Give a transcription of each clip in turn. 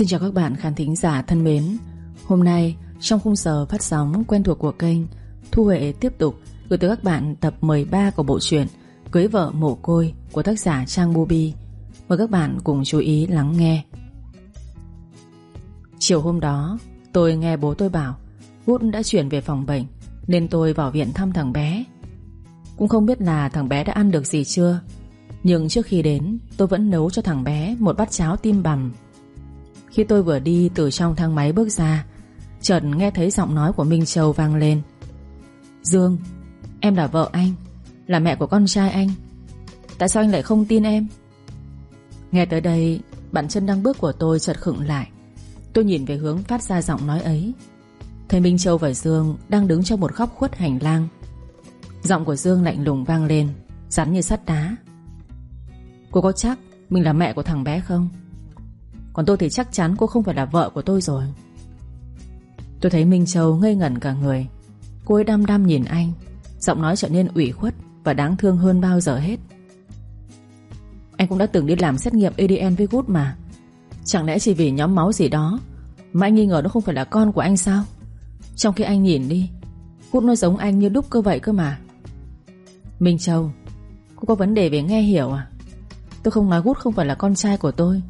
Xin chào các bạn khán thính giả thân mến. Hôm nay, trong khung giờ phát sóng quen thuộc của kênh, Thu Huệ tiếp tục gửi tới các bạn tập 13 của bộ truyện Cưới vợ mồ côi của tác giả Trang Bubi Mời các bạn cùng chú ý lắng nghe. Chiều hôm đó, tôi nghe bố tôi bảo út đã chuyển về phòng bệnh, Nên tôi vào viện thăm thằng bé. Cũng không biết là thằng bé đã ăn được gì chưa, Nhưng trước khi đến, Tôi vẫn nấu cho thằng bé một bát cháo tim bằm. Khi tôi vừa đi từ trong thang máy bước ra, Chợt nghe thấy giọng nói của Minh Châu vang lên. Dương, Em là vợ anh, Là mẹ của con trai anh. Tại sao anh lại không tin em? Nghe tới đây Bạn chân đang bước của tôi chợt khựng lại. Tôi nhìn về hướng phát ra giọng nói ấy. Thấy Minh Châu và Dương Đang đứng trong một góc khuất hành lang. Giọng của Dương lạnh lùng vang lên, Rắn như sắt đá. Cô có chắc mình là mẹ của thằng bé không? Còn tôi thì chắc chắn cô không phải là vợ của tôi rồi. Tôi thấy Minh Châu ngây ngẩn cả người. Cô ấy đăm đăm nhìn anh, Giọng nói trở nên ủy khuất Và đáng thương hơn bao giờ hết. Anh cũng đã từng đi làm xét nghiệm ADN với Good mà. Chẳng lẽ chỉ vì nhóm máu gì đó Mà anh nghi ngờ nó không phải là con của anh sao? Trong khi anh nhìn đi Good nó giống anh như đúc cơ vậy cơ mà. Minh Châu, Cô có vấn đề về nghe hiểu à? Tôi không nói Good không phải là con trai của tôi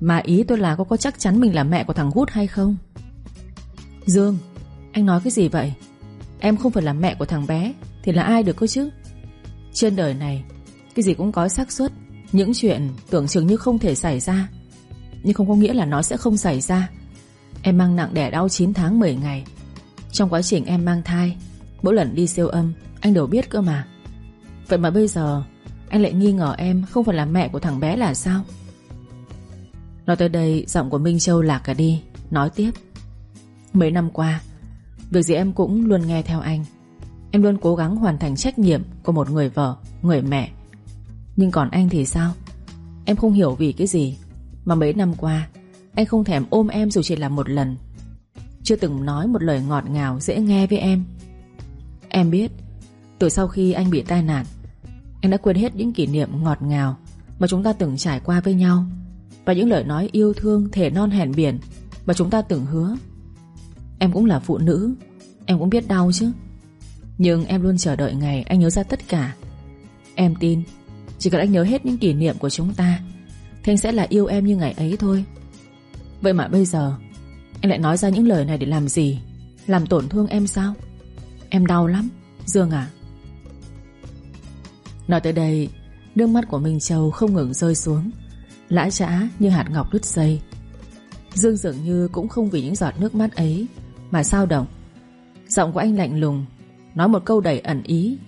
mà ý tôi là cô có chắc chắn mình là mẹ của thằng hút hay không? Dương, Anh nói cái gì vậy? Em không phải là mẹ của thằng bé, Thì là ai được cơ chứ? Trên đời này, Cái gì cũng có xác suất. Những chuyện tưởng chừng như không thể xảy ra. Nhưng không có nghĩa là nó sẽ không xảy ra. Em mang nặng đẻ đau 9 tháng 10 ngày. Trong quá trình em mang thai, Mỗi lần đi siêu âm, Anh đều biết cơ mà. Vậy mà bây giờ, Anh lại nghi ngờ em không phải là mẹ của thằng bé là sao? Nói tới đây Giọng của Minh Châu lạc cả đi. Nói tiếp. Mấy năm qua Việc gì em cũng luôn nghe theo anh. Em luôn cố gắng hoàn thành trách nhiệm Của một người vợ, người mẹ. Nhưng còn anh thì sao? Em không hiểu vì cái gì Mà mấy năm qua Anh không thèm ôm em dù chỉ là một lần. Chưa từng nói một lời ngọt ngào Dễ nghe với em. Em biết Từ sau khi anh bị tai nạn Anh đã quên hết những kỷ niệm ngọt ngào Mà chúng ta từng trải qua với nhau. Và những lời nói yêu thương thể non hèn biển Mà chúng ta từng hứa. Em cũng là phụ nữ, Em cũng biết đau chứ. Nhưng em luôn chờ đợi ngày anh nhớ ra tất cả. Em tin, Chỉ cần anh nhớ hết những kỷ niệm của chúng ta Thì anh sẽ là yêu em như ngày ấy thôi. Vậy mà bây giờ, Anh lại nói ra những lời này để làm gì? Làm tổn thương em sao? Em đau lắm, Dương à Nói tới đây, Nước mắt của Minh Châu không ngừng rơi xuống. Lã trã như hạt ngọc đứt dây. Dương dường như cũng không vì những giọt nước mắt ấy Mà sao động. Giọng của anh lạnh lùng, Nói một câu đầy ẩn ý.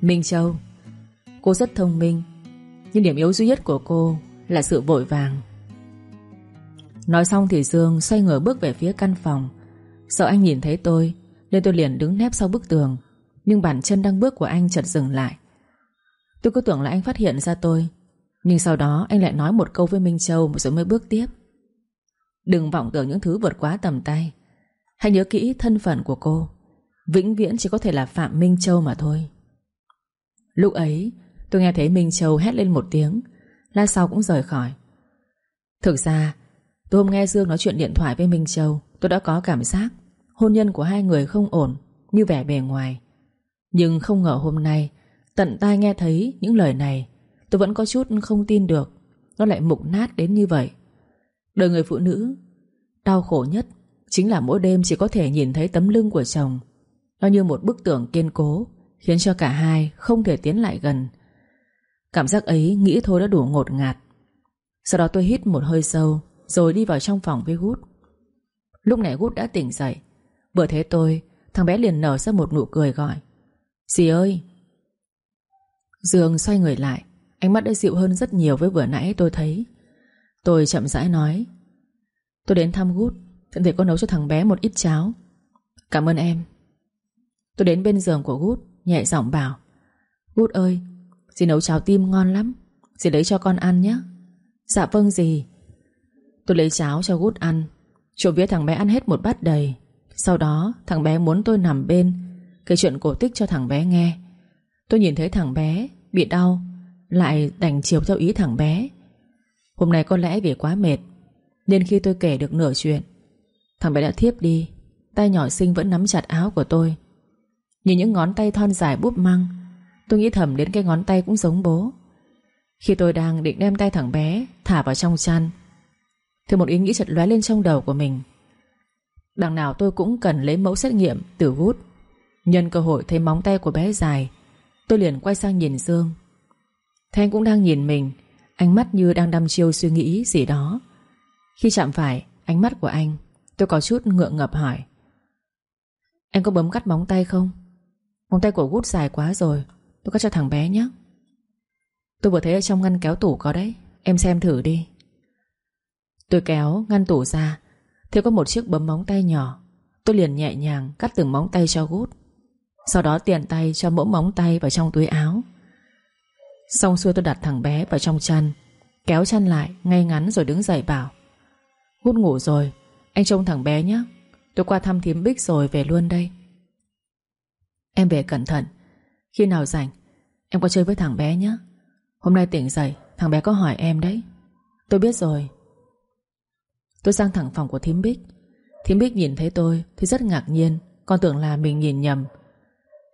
Minh Châu, Cô rất thông minh, Nhưng điểm yếu duy nhất của cô Là sự vội vàng. Nói xong thì Dương xoay người bước về phía căn phòng. Sợ anh nhìn thấy tôi, Nên tôi liền đứng nép sau bức tường, Nhưng bàn chân đang bước của anh chợt dừng lại. Tôi cứ tưởng là anh phát hiện ra tôi nhưng sau đó anh lại nói một câu với Minh Châu Rồi mới bước tiếp. Đừng vọng tưởng những thứ vượt quá tầm tay. Hãy nhớ kỹ thân phận của cô. Vĩnh viễn chỉ có thể là Phạm Minh Châu mà thôi. Lúc ấy, Tôi nghe thấy Minh Châu hét lên một tiếng, Lát sau cũng rời khỏi. Thực ra, Tôi hôm nghe Dương nói chuyện điện thoại với Minh Châu, Tôi đã có cảm giác Hôn nhân của hai người không ổn, Như vẻ bề ngoài. Nhưng không ngờ hôm nay, Tận tai nghe thấy những lời này Tôi vẫn có chút không tin được. Nó lại mục nát đến như vậy. Đời người phụ nữ, Đau khổ nhất Chính là mỗi đêm chỉ có thể nhìn thấy tấm lưng của chồng. Nó như một bức tường kiên cố, Khiến cho cả hai không thể tiến lại gần. Cảm giác ấy nghĩ thôi đã đủ ngột ngạt. Sau đó tôi hít một hơi sâu, Rồi đi vào trong phòng với Gút Lúc này Gút đã tỉnh dậy. Vừa thấy tôi, Thằng bé liền nở ra một nụ cười gọi. Dì ơi! Dương xoay người lại. Ánh mắt đã dịu hơn rất nhiều với vừa nãy tôi thấy. Tôi chậm rãi nói, Tôi đến thăm Gút Thận thể có nấu cho thằng bé một ít cháo. Cảm ơn em. Tôi đến bên giường của Gút, Nhẹ giọng bảo, Gút ơi, Dì nấu cháo tim ngon lắm, Dì lấy cho con ăn nhé. Dạ vâng dì. Tôi lấy cháo cho Gút ăn. Chỗ vía thằng bé ăn hết một bát đầy. Sau đó, thằng bé muốn tôi nằm bên, Kể chuyện cổ tích cho thằng bé nghe. Tôi nhìn thấy thằng bé Bị đau lại đành chiều theo ý thằng bé. Hôm nay có lẽ vì quá mệt, Nên khi tôi kể được nửa chuyện, Thằng bé đã thiếp đi, Tay nhỏ xinh vẫn nắm chặt áo của tôi. Nhìn những ngón tay thon dài búp măng, Tôi nghĩ thầm đến cái ngón tay cũng giống bố. Khi tôi đang định đem tay thằng bé Thả vào trong chăn, Thì một ý nghĩ chợt lóe lên trong đầu của mình. Đằng nào tôi cũng cần lấy mẫu xét nghiệm từ gút. Nhân cơ hội thấy móng tay của bé dài, Tôi liền quay sang nhìn Dương. Thanh cũng đang nhìn mình, Ánh mắt như đang đăm chiêu suy nghĩ gì đó. Khi chạm phải, ánh mắt của anh, Tôi có chút ngượng ngập hỏi. Anh có bấm cắt móng tay không? Móng tay của gút dài quá rồi, Tôi cắt cho thằng bé nhé. Tôi vừa thấy ở trong ngăn kéo tủ có đấy, Em xem thử đi. Tôi kéo ngăn tủ ra, Thấy có một chiếc bấm móng tay nhỏ. Tôi liền nhẹ nhàng cắt từng móng tay cho gút Sau đó tiền tay cho mỗi móng tay vào trong túi áo. Xong xuôi tôi đặt thằng bé vào trong chăn, Kéo chăn lại, ngay ngắn rồi đứng dậy bảo, hút ngủ rồi, Anh trông thằng bé nhé Tôi qua thăm thím Bích rồi về luôn đây. Em về cẩn thận, Khi nào rảnh, Em qua chơi với thằng bé nhé Hôm nay tỉnh dậy, Thằng bé có hỏi em đấy. Tôi biết rồi. Tôi sang thẳng phòng của thím Bích. Thím Bích nhìn thấy tôi Thì rất ngạc nhiên Con tưởng là mình nhìn nhầm.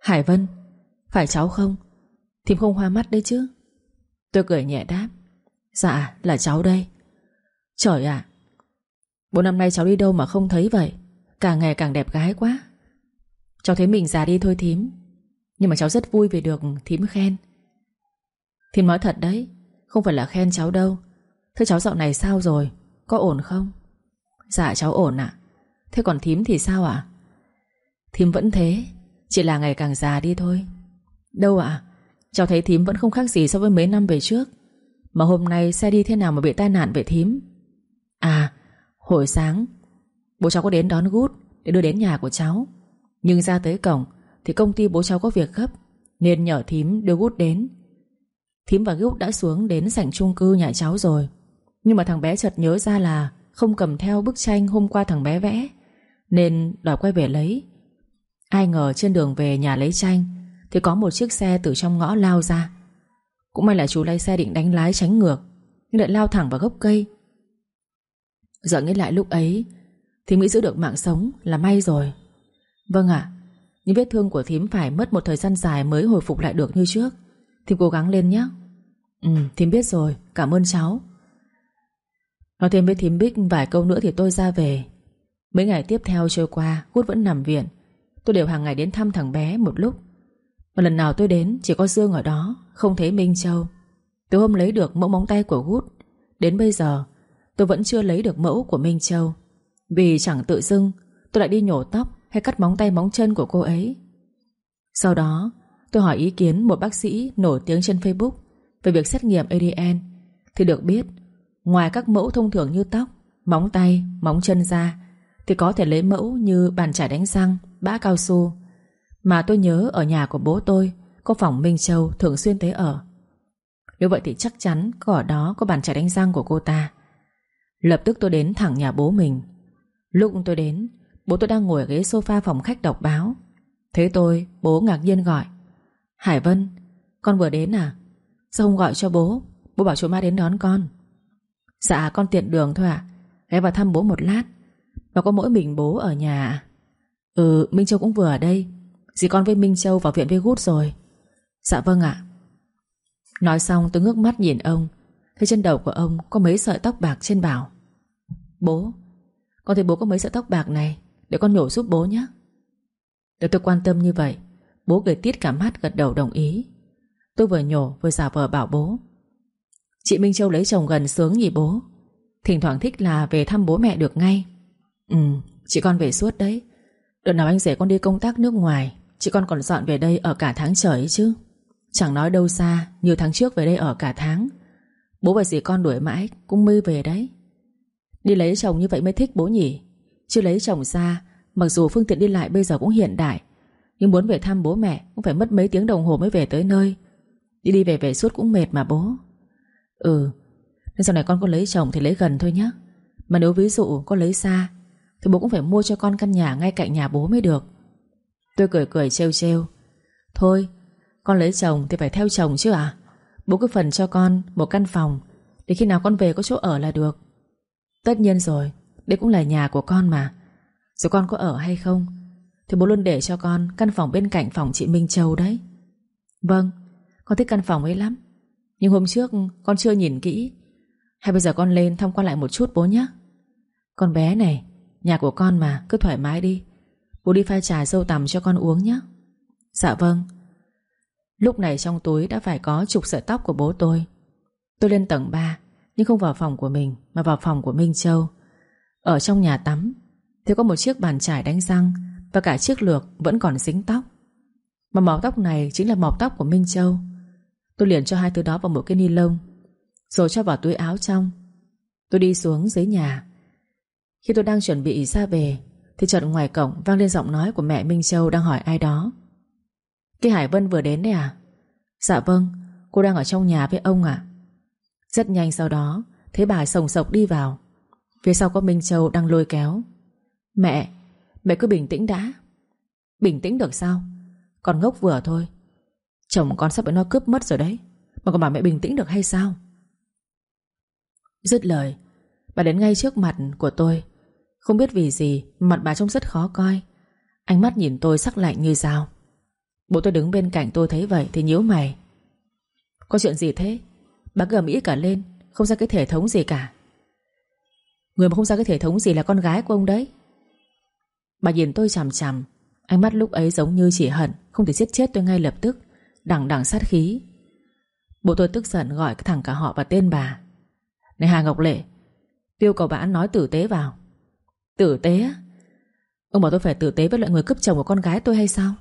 Hải Vân, Phải cháu không? Thím không hoa mắt đấy chứ? Tôi cười nhẹ đáp. Dạ là cháu đây. Trời ạ. Bốn năm nay cháu đi đâu mà không thấy vậy? Càng ngày càng đẹp gái quá. Cháu thấy mình già đi thôi thím. Nhưng mà cháu rất vui vì được thím khen. Thím nói thật đấy, Không phải là khen cháu đâu. Thế cháu dạo này sao rồi? Có ổn không? Dạ cháu ổn ạ. Thế còn thím thì sao ạ? Thím vẫn thế, Chỉ là ngày càng già đi thôi. Đâu ạ? Cháu thấy thím vẫn không khác gì so với mấy năm về trước. Mà hôm nay xe đi thế nào mà bị tai nạn vậy thím? À Hồi sáng, Bố cháu có đến đón gút Để đưa đến nhà của cháu. Nhưng ra tới cổng Thì công ty bố cháu có việc gấp, Nên nhờ thím đưa gút đến. Thím và gút đã xuống đến sảnh chung cư nhà cháu rồi. Nhưng mà thằng bé chợt nhớ ra là Không cầm theo bức tranh hôm qua thằng bé vẽ, Nên đòi quay về lấy. Ai ngờ trên đường về nhà lấy tranh thì có một chiếc xe từ trong ngõ lao ra. Cũng may là chú lái xe định đánh lái tránh ngược, Nhưng lại lao thẳng vào gốc cây. Giờ nghĩ lại lúc ấy, Thì nghĩ giữ được mạng sống là may rồi. Vâng ạ Những vết thương của thím phải mất một thời gian dài Mới hồi phục lại được như trước. Thím cố gắng lên nhé. Ừ thím biết rồi, Cảm ơn cháu. Nói thêm với thím Bích vài câu nữa thì tôi ra về. Mấy ngày tiếp theo trôi qua Gút vẫn nằm viện. Tôi đều hàng ngày đến thăm thằng bé một lúc. Mà lần nào tôi đến chỉ có Dương ở đó Không thấy Minh Châu Tôi hôm lấy được mẫu móng tay của Gút Đến bây giờ tôi vẫn chưa lấy được mẫu của Minh Châu Vì chẳng tự dưng tôi lại đi nhổ tóc hay cắt móng tay móng chân của cô ấy. Sau đó, tôi hỏi ý kiến một bác sĩ nổi tiếng trên Facebook về việc xét nghiệm ADN thì được biết, ngoài các mẫu thông thường như tóc, móng tay, móng chân ra thì có thể lấy mẫu như bàn chải đánh răng, bã cao su. Mà tôi nhớ ở nhà của bố tôi, có phòng Minh Châu thường xuyên tới ở. Nếu vậy thì chắc chắn có ở đó có bàn chải đánh răng của cô ta. Lập tức tôi đến thẳng nhà bố mình. Lúc tôi đến, Bố tôi đang ngồi ở ghế sofa phòng khách đọc báo. Thế tôi, bố ngạc nhiên gọi. Hải Vân, Con vừa đến à? Sao không gọi cho bố? Bố bảo chú ma đến đón con. Dạ con tiện đường thôi ạ. À? Ghé vào thăm bố một lát. Và có mỗi mình bố ở nhà à? Ừ Minh Châu cũng vừa ở đây. Dì con với Minh Châu vào viện với gút rồi. Dạ vâng ạ. Nói xong, tôi ngước mắt nhìn ông. Thấy trên đầu của ông có mấy sợi tóc bạc trên bảo. Bố, Con thấy bố có mấy sợi tóc bạc này. Để con nhổ giúp bố nhé. Được tôi quan tâm như vậy, Bố cười tiết cả mắt gật đầu đồng ý. Tôi vừa nhổ vừa giả vờ bảo bố. Chị Minh Châu lấy chồng gần sướng nhỉ bố? Thỉnh thoảng thích là về thăm bố mẹ được ngay. Ừ Chị con về suốt đấy. Đợt nào anh rể con đi công tác nước ngoài Chị con còn dọn về đây ở cả tháng trời ấy chứ. Chẳng nói đâu xa, Nhiều tháng trước về đây ở cả tháng. Bố và dì con đuổi mãi Cũng mê về đấy. Đi lấy chồng như vậy mới thích bố nhỉ. Chứ lấy chồng xa, Mặc dù phương tiện đi lại bây giờ cũng hiện đại, Nhưng muốn về thăm bố mẹ Cũng phải mất mấy tiếng đồng hồ mới về tới nơi. Đi đi về về suốt cũng mệt mà bố. Ừ Nên sau này con có lấy chồng thì lấy gần thôi nhé Mà nếu ví dụ con lấy xa, Thì bố cũng phải mua cho con căn nhà ngay cạnh nhà bố mới được. Tôi cười cười trêu trêu. Thôi, Con lấy chồng thì phải theo chồng chứ à Bố cứ phần cho con một căn phòng, Để khi nào con về có chỗ ở là được. Tất nhiên rồi, Đây cũng là nhà của con mà. Dù con có ở hay không, Thì bố luôn để cho con căn phòng bên cạnh phòng chị Minh Châu đấy. Vâng Con thích căn phòng ấy lắm. Nhưng hôm trước con chưa nhìn kỹ. Hay bây giờ con lên thăm quan lại một chút bố nhé. Con bé này, Nhà của con mà, cứ thoải mái đi. Bố đi pha trà sâu tằm cho con uống nhé. Dạ vâng. Lúc này trong túi đã phải có chục sợi tóc của bố tôi. Tôi lên tầng 3 Nhưng không vào phòng của mình, Mà vào phòng của Minh Châu. Ở trong nhà tắm, Thì có một chiếc bàn chải đánh răng Và cả chiếc lược vẫn còn dính tóc. Mà màu tóc này chính là màu tóc của Minh Châu. Tôi liền cho hai thứ đó vào một cái ni lông, Rồi cho vào túi áo trong. Tôi đi xuống dưới nhà. Khi tôi đang chuẩn bị ra về thì chợt ngoài cổng vang lên giọng nói của mẹ Minh Châu đang hỏi ai đó. Cái Hải Vân vừa đến đấy à? Dạ vâng Cô đang ở trong nhà với ông ạ. Rất nhanh sau đó Thấy bà sồng sộc đi vào. Phía sau có Minh Châu đang lôi kéo. Mẹ, mẹ cứ bình tĩnh đã. Bình tĩnh được sao? Còn ngốc vừa thôi. Chồng con sắp bị nó cướp mất rồi đấy. Mà còn bảo mẹ bình tĩnh được hay sao? Dứt lời Bà đến ngay trước mặt của tôi. Không biết vì gì, Mặt bà trông rất khó coi. Ánh mắt nhìn tôi sắc lạnh như dao. Bố tôi đứng bên cạnh tôi thấy vậy Thì nhíu mày. Có chuyện gì thế? Bà cứ mỹ cả lên, Không ra cái thể thống gì cả. Người mà không ra cái thể thống gì là con gái của ông đấy. Bà nhìn tôi chằm chằm, Ánh mắt lúc ấy giống như chỉ hận, Không thể giết chết tôi ngay lập tức, Đằng đằng sát khí. Bố tôi tức giận gọi thẳng cả họ và tên bà. Này Hà Ngọc Lệ, Tiêu cầu bà nói tử tế vào. Tử tế á Ông bảo tôi phải tử tế với loại người cướp chồng của con gái tôi hay sao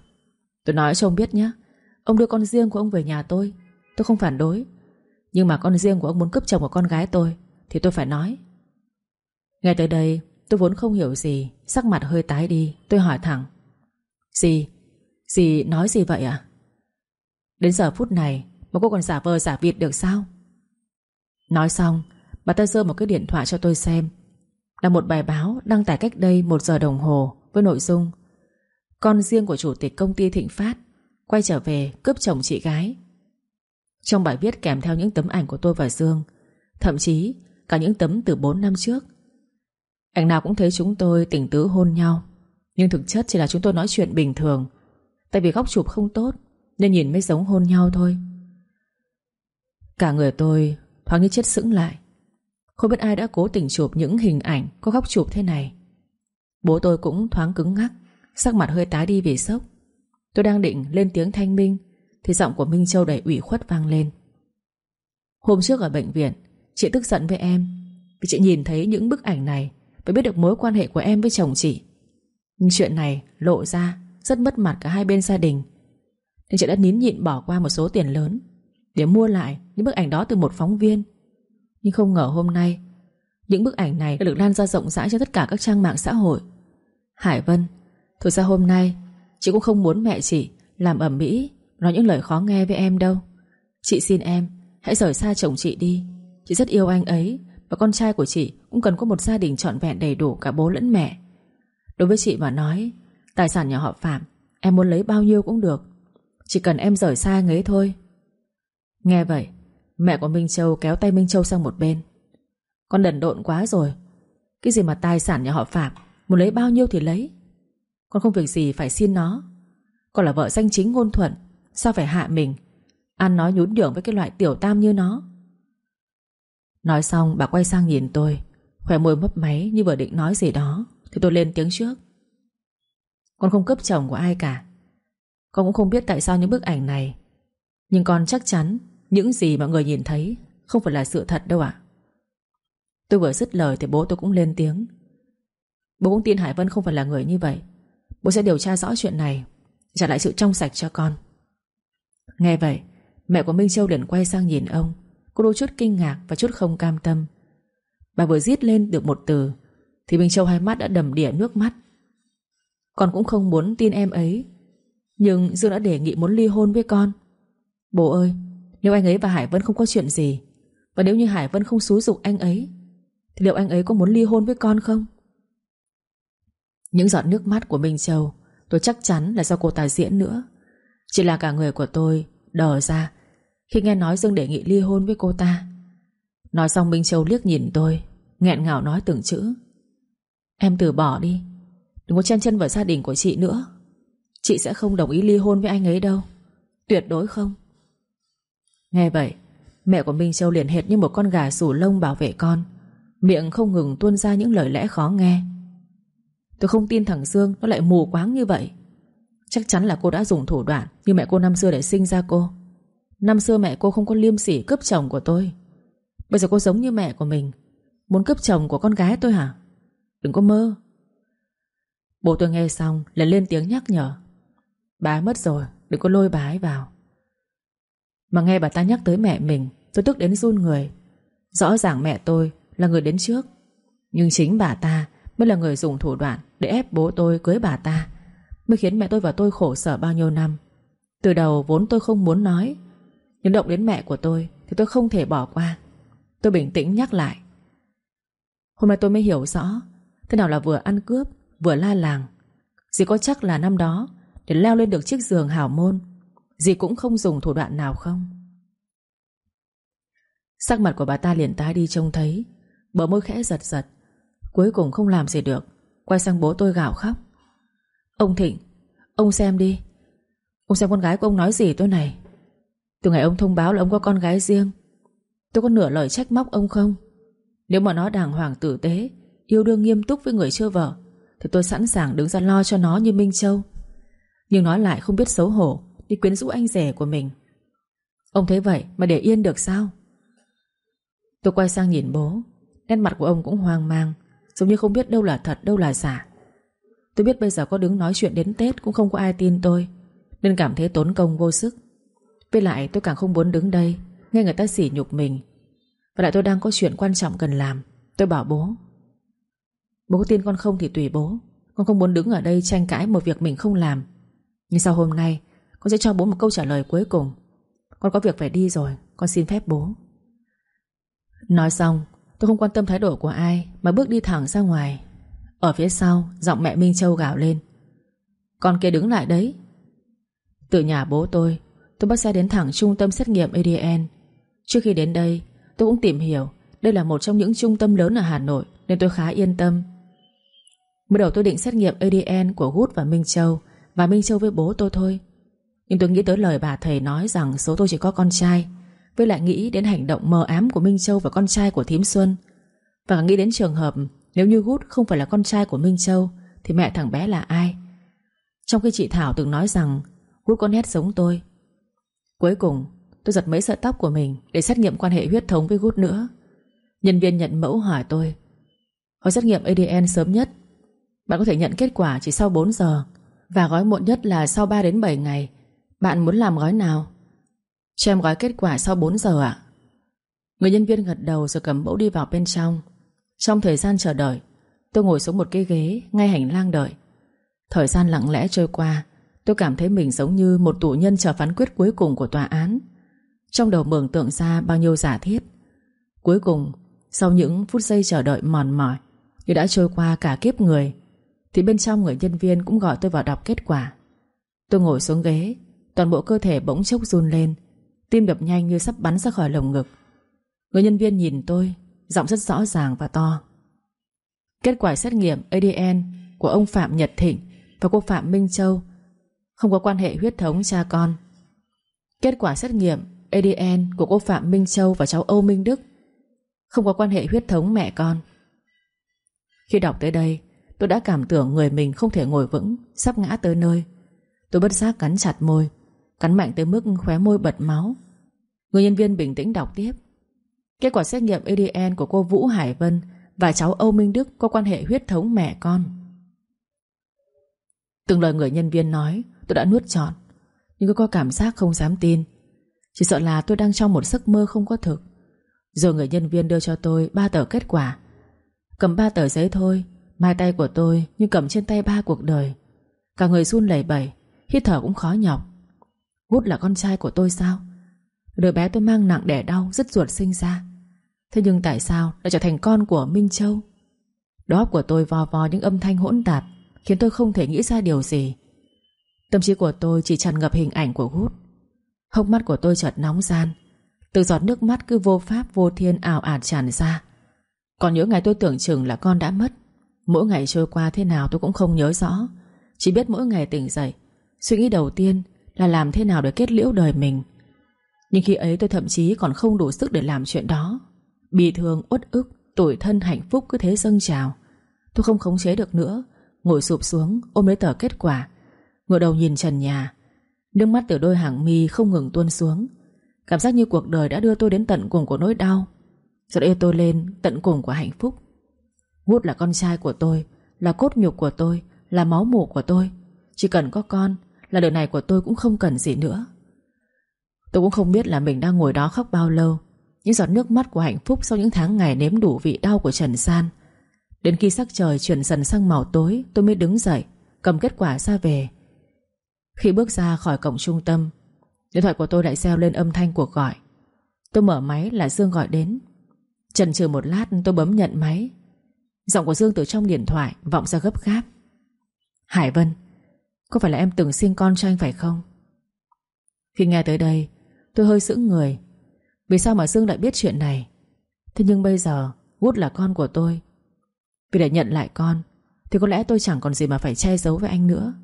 Tôi nói cho ông biết nhé Ông đưa con riêng của ông về nhà tôi Tôi không phản đối Nhưng mà con riêng của ông muốn cướp chồng của con gái tôi, Thì tôi phải nói Ngay tới đây, tôi vốn không hiểu gì, Sắc mặt hơi tái đi, Tôi hỏi thẳng Gì? Gì nói gì vậy ạ? À? Đến giờ phút này, Mà cô còn giả vờ giả vịt được sao Nói xong, Bà ta giơ một cái điện thoại cho tôi xem là một bài báo đăng tải cách đây Một giờ đồng hồ với nội dung Con riêng của chủ tịch công ty Thịnh Phát Quay trở về cướp chồng chị gái. Trong bài viết kèm theo những tấm ảnh của tôi và Dương, Thậm chí Cả những tấm từ 4 năm trước Ảnh nào cũng thấy chúng tôi tỉnh tứ hôn nhau. Nhưng thực chất chỉ là chúng tôi nói chuyện bình thường, Tại vì góc chụp không tốt nên nhìn mới giống hôn nhau thôi. Cả người tôi thoáng như chết sững lại. Không biết ai đã cố tình chụp những hình ảnh Có góc chụp thế này. Bố tôi cũng thoáng cứng ngắc, Sắc mặt hơi tái đi vì sốc. Tôi đang định lên tiếng thanh minh, Thì giọng của Minh Châu đầy ủy khuất vang lên. Hôm trước ở bệnh viện, Chị tức giận với em. Vì chị nhìn thấy những bức ảnh này Và biết được mối quan hệ của em với chồng chị. Nhưng chuyện này lộ ra Rất mất mặt cả hai bên gia đình. Nên chị đã nín nhịn bỏ qua một số tiền lớn Để mua lại những bức ảnh đó từ một phóng viên. Nhưng không ngờ hôm nay, Những bức ảnh này đã được lan ra rộng rãi Cho tất cả các trang mạng xã hội. Hải Vân, Thực ra hôm nay, Chị cũng không muốn mẹ chị làm ẩm mỹ Nói những lời khó nghe với em đâu. Chị xin em, hãy rời xa chồng chị đi. Chị rất yêu anh ấy Và con trai của chị cũng cần có một gia đình trọn vẹn đầy đủ cả bố lẫn mẹ. Đối với chị mà nói, Tài sản nhà họ Phạm, Em muốn lấy bao nhiêu cũng được. Chỉ cần em rời xa anh ấy thôi. Nghe vậy Mẹ của Minh Châu kéo tay Minh Châu sang một bên. Con đần độn quá rồi. Cái gì mà tài sản nhà họ Phạm, Muốn lấy bao nhiêu thì lấy. Con không việc gì phải xin nó. Con là vợ danh chính ngôn thuận, Sao phải hạ mình? Ăn nói nhún nhường với cái loại tiểu tam như nó. Nói xong, bà quay sang nhìn tôi. Khỏe môi mấp máy như vừa định nói gì đó, Thì tôi lên tiếng trước. Con không cấp chồng của ai cả. Con cũng không biết tại sao những bức ảnh này. Nhưng con chắc chắn những gì mọi người nhìn thấy Không phải là sự thật đâu ạ. Tôi vừa dứt lời thì bố tôi cũng lên tiếng. Bố cũng tin Hải Vân không phải là người như vậy. Bố sẽ điều tra rõ chuyện này, Trả lại sự trong sạch cho con. Nghe vậy, Mẹ của Minh Châu liền quay sang nhìn ông Cô đôi chút kinh ngạc và chút không cam tâm. Bà vừa giết lên được một từ, Thì Minh Châu hai mắt đã đầm đìa nước mắt. Con cũng không muốn tin em ấy, nhưng Dương đã đề nghị muốn ly hôn với con. Bố ơi nếu anh ấy và Hải Vân không có chuyện gì, Và nếu như Hải Vân không xúi dục anh ấy, Thì liệu anh ấy có muốn ly hôn với con không? Những giọt nước mắt của Minh Châu, Tôi chắc chắn là do cô ta diễn nữa. Chỉ là cả người của tôi Đờ ra Khi nghe nói Dương đề nghị ly hôn với cô ta. Nói xong Minh Châu liếc nhìn tôi, nghẹn ngào nói từng chữ. Em từ bỏ đi, Đừng có chen chân vào gia đình của chị nữa. Chị sẽ không đồng ý ly hôn với anh ấy đâu. Tuyệt đối không. Nghe vậy, Mẹ của Minh Châu liền hệt như một con gà sủ lông bảo vệ con. Miệng không ngừng tuôn ra những lời lẽ khó nghe. Tôi không tin thằng Dương Nó lại mù quáng như vậy. Chắc chắn là cô đã dùng thủ đoạn Như mẹ cô năm xưa để sinh ra cô. Năm xưa mẹ cô không có liêm sỉ cướp chồng của tôi. Bây giờ cô giống như mẹ của mình. Muốn cướp chồng của con gái tôi hả? Đừng có mơ. Bố tôi nghe xong liền lên tiếng nhắc nhở. Bà mất rồi, Đừng có lôi bà ấy vào. Mà nghe bà ta nhắc tới mẹ mình, Tôi tức đến run người. Rõ ràng mẹ tôi là người đến trước, Nhưng chính bà ta mới là người dùng thủ đoạn Để ép bố tôi cưới bà ta, Mới khiến mẹ tôi và tôi khổ sở bao nhiêu năm. Từ đầu vốn tôi không muốn nói, Nhưng động đến mẹ của tôi Thì tôi không thể bỏ qua. Tôi bình tĩnh nhắc lại. Hôm nay tôi mới hiểu rõ Thế nào là vừa ăn cướp, Vừa la làng. Dì có chắc là năm đó, Để leo lên được chiếc giường hảo môn Dì cũng không dùng thủ đoạn nào không? Sắc mặt của bà ta liền tái đi trông thấy. Bờ môi khẽ giật giật. Cuối cùng không làm gì được. Quay sang bố tôi gào khóc. Ông Thịnh, Ông xem đi. Ông xem con gái của ông nói gì tôi này. Từ ngày ông thông báo là ông có con gái riêng, Tôi có nửa lời trách móc ông không? Nếu mà nó đàng hoàng tử tế, Yêu đương nghiêm túc với người chưa vợ, Thì tôi sẵn sàng đứng ra lo cho nó như Minh Châu. Nhưng nó lại không biết xấu hổ. Đi quyến rũ anh rể của mình. Ông thấy vậy mà để yên được sao? Tôi quay sang nhìn bố. Nét mặt của ông cũng hoang mang, Giống như không biết đâu là thật, đâu là giả. Tôi biết bây giờ có đứng nói chuyện đến Tết Cũng không có ai tin tôi, Nên cảm thấy tốn công vô sức. Với lại tôi càng không muốn đứng đây, Nghe người ta sỉ nhục mình. Và lại tôi đang có chuyện quan trọng cần làm, Tôi bảo bố. Bố tin con không thì tùy bố, Con không muốn đứng ở đây tranh cãi một việc mình không làm. Nhưng sau hôm nay con sẽ cho bố một câu trả lời cuối cùng. Con có việc phải đi rồi, Con xin phép bố. Nói xong, tôi không quan tâm thái độ của ai, Mà bước đi thẳng ra ngoài. Ở phía sau, giọng mẹ Minh Châu gào lên. Con kia đứng lại đấy. Từ nhà bố tôi Tôi bắt xe đến thẳng trung tâm xét nghiệm ADN Trước khi đến đây, Tôi cũng tìm hiểu Đây là một trong những trung tâm lớn ở Hà Nội Nên tôi khá yên tâm. Mới đầu tôi định xét nghiệm ADN của Gút và Minh Châu Và Minh Châu với bố tôi thôi. Nhưng tôi nghĩ tới lời bà thầy nói rằng Số tôi chỉ có con trai, Với lại nghĩ đến hành động mờ ám của Minh Châu Và con trai của Thím Xuân. Và nghĩ đến trường hợp Nếu như Gút không phải là con trai của Minh Châu, Thì mẹ thằng bé là ai? Trong khi chị Thảo từng nói rằng Gút có nét giống tôi. Cuối cùng, tôi giật mấy sợi tóc của mình Để xét nghiệm quan hệ huyết thống với Gút nữa. Nhân viên nhận mẫu hỏi tôi Hỏi xét nghiệm ADN sớm nhất? Bạn có thể nhận kết quả chỉ sau 4 giờ, Và gói muộn nhất là sau 3 đến 7 ngày. Bạn muốn làm gói nào? Cho em gói kết quả sau 4 giờ ạ. Người nhân viên gật đầu rồi cầm mẫu đi vào bên trong. Trong thời gian chờ đợi, Tôi ngồi xuống một cái ghế Ngay hành lang đợi. Thời gian lặng lẽ trôi qua, Tôi cảm thấy mình giống như một tù nhân chờ phán quyết cuối cùng của tòa án. Trong đầu mường tượng ra bao nhiêu giả thiết. Cuối cùng, Sau những phút giây chờ đợi mòn mỏi Như đã trôi qua cả kiếp người, Thì bên trong người nhân viên cũng gọi tôi vào đọc kết quả. Tôi ngồi xuống ghế Toàn bộ cơ thể bỗng chốc run lên. Tim đập nhanh như sắp bắn ra khỏi lồng ngực. Người nhân viên nhìn tôi, Giọng rất rõ ràng và to. Kết quả xét nghiệm ADN Của ông Phạm Nhật Thịnh Và cô Phạm Minh Châu Không có quan hệ huyết thống cha con. Kết quả xét nghiệm ADN của cô Phạm Minh Châu và cháu Âu Minh Đức Không có quan hệ huyết thống mẹ con. Khi đọc tới đây, Tôi đã cảm tưởng người mình không thể ngồi vững, Sắp ngã tới nơi. Tôi bất giác cắn chặt môi Cắn mạnh tới mức khóe môi bật máu. Người nhân viên bình tĩnh đọc tiếp. Kết quả xét nghiệm ADN của cô Vũ Hải Vân Và cháu Âu Minh Đức Có quan hệ huyết thống mẹ con. Từng lời người nhân viên nói, Tôi đã nuốt trọn, Nhưng tôi có cảm giác không dám tin. Chỉ sợ là tôi đang trong một giấc mơ không có thực. Rồi người nhân viên đưa cho tôi Ba tờ kết quả. Cầm ba tờ giấy thôi, Mai tay của tôi như cầm trên tay ba cuộc đời. Cả người run lẩy bẩy, Hít thở cũng khó nhọc. Gút là con trai của tôi sao? Đứa bé tôi mang nặng đẻ đau, Rất ruột sinh ra. Thế nhưng tại sao lại trở thành con của Minh Châu? Đó của tôi vò vò những âm thanh hỗn tạp, Khiến tôi không thể nghĩ ra điều gì. Tâm trí của tôi chỉ tràn ngập hình ảnh của Gút Hốc mắt của tôi chợt nóng gian. Từ giọt nước mắt cứ vô pháp, vô thiên ảo ạt tràn ra. Còn nhớ ngày tôi tưởng chừng là con đã mất, Mỗi ngày trôi qua thế nào tôi cũng không nhớ rõ. Chỉ biết mỗi ngày tỉnh dậy, Suy nghĩ đầu tiên là làm thế nào để kết liễu đời mình. Nhưng khi ấy tôi thậm chí còn không đủ sức để làm chuyện đó. Bị thương, uất ức, tuổi thân, hạnh phúc cứ thế dâng trào. Tôi không khống chế được nữa Ngồi sụp xuống ôm lấy tờ kết quả. Ngồi đầu nhìn trần nhà Nước mắt từ đôi hàng mi không ngừng tuôn xuống. Cảm giác như cuộc đời đã đưa tôi đến tận cùng của nỗi đau. Rồi đưa tôi lên tận cùng của hạnh phúc. Ngút là con trai của tôi Là cốt nhục của tôi Là máu mủ của tôi. Chỉ cần có con là đời này của tôi cũng không cần gì nữa. Tôi cũng không biết là mình đang ngồi đó khóc bao lâu. Những giọt nước mắt của hạnh phúc Sau những tháng ngày nếm đủ vị đau của Trần San. Đến khi sắc trời chuyển dần sang màu tối, Tôi mới đứng dậy, Cầm kết quả ra về. Khi bước ra khỏi cổng trung tâm, Điện thoại của tôi lại reo lên âm thanh cuộc gọi. Tôi mở máy là Dương gọi đến. Trần trừ một lát, tôi bấm nhận máy. Giọng của Dương từ trong điện thoại Vọng ra gấp gáp. Hải Vân có phải là em từng sinh con cho anh phải không? Khi nghe tới đây, Tôi hơi sững người. Vì sao mà Dương lại biết chuyện này? Thế nhưng bây giờ Út là con của tôi. Vì để nhận lại con, Thì có lẽ tôi chẳng còn gì mà phải che giấu với anh nữa.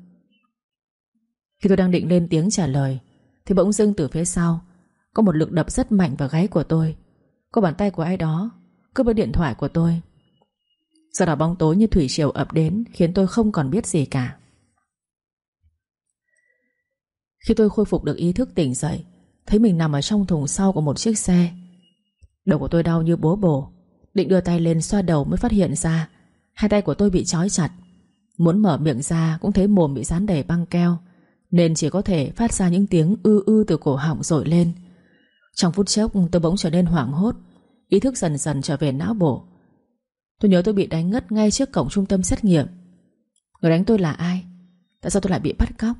Khi tôi đang định lên tiếng trả lời, Thì bỗng dưng từ phía sau, Có một lực đập rất mạnh vào gáy của tôi. Có bàn tay của ai đó, Cướp với điện thoại của tôi. Sau đó bóng tối như thủy triều ập đến, Khiến tôi không còn biết gì cả. Khi tôi khôi phục được ý thức tỉnh dậy, Thấy mình nằm ở trong thùng sau của một chiếc xe. Đầu của tôi đau như bố bổ, Định đưa tay lên xoa đầu mới phát hiện ra Hai tay của tôi bị trói chặt. Muốn mở miệng ra cũng thấy mồm bị dán đầy băng keo, Nên chỉ có thể phát ra những tiếng ư ư từ cổ họng rội lên. Trong phút chốc, tôi bỗng trở nên hoảng hốt, Ý thức dần dần trở về não bộ. Tôi nhớ tôi bị đánh ngất ngay trước cổng trung tâm xét nghiệm. Người đánh tôi là ai? Tại sao tôi lại bị bắt cóc?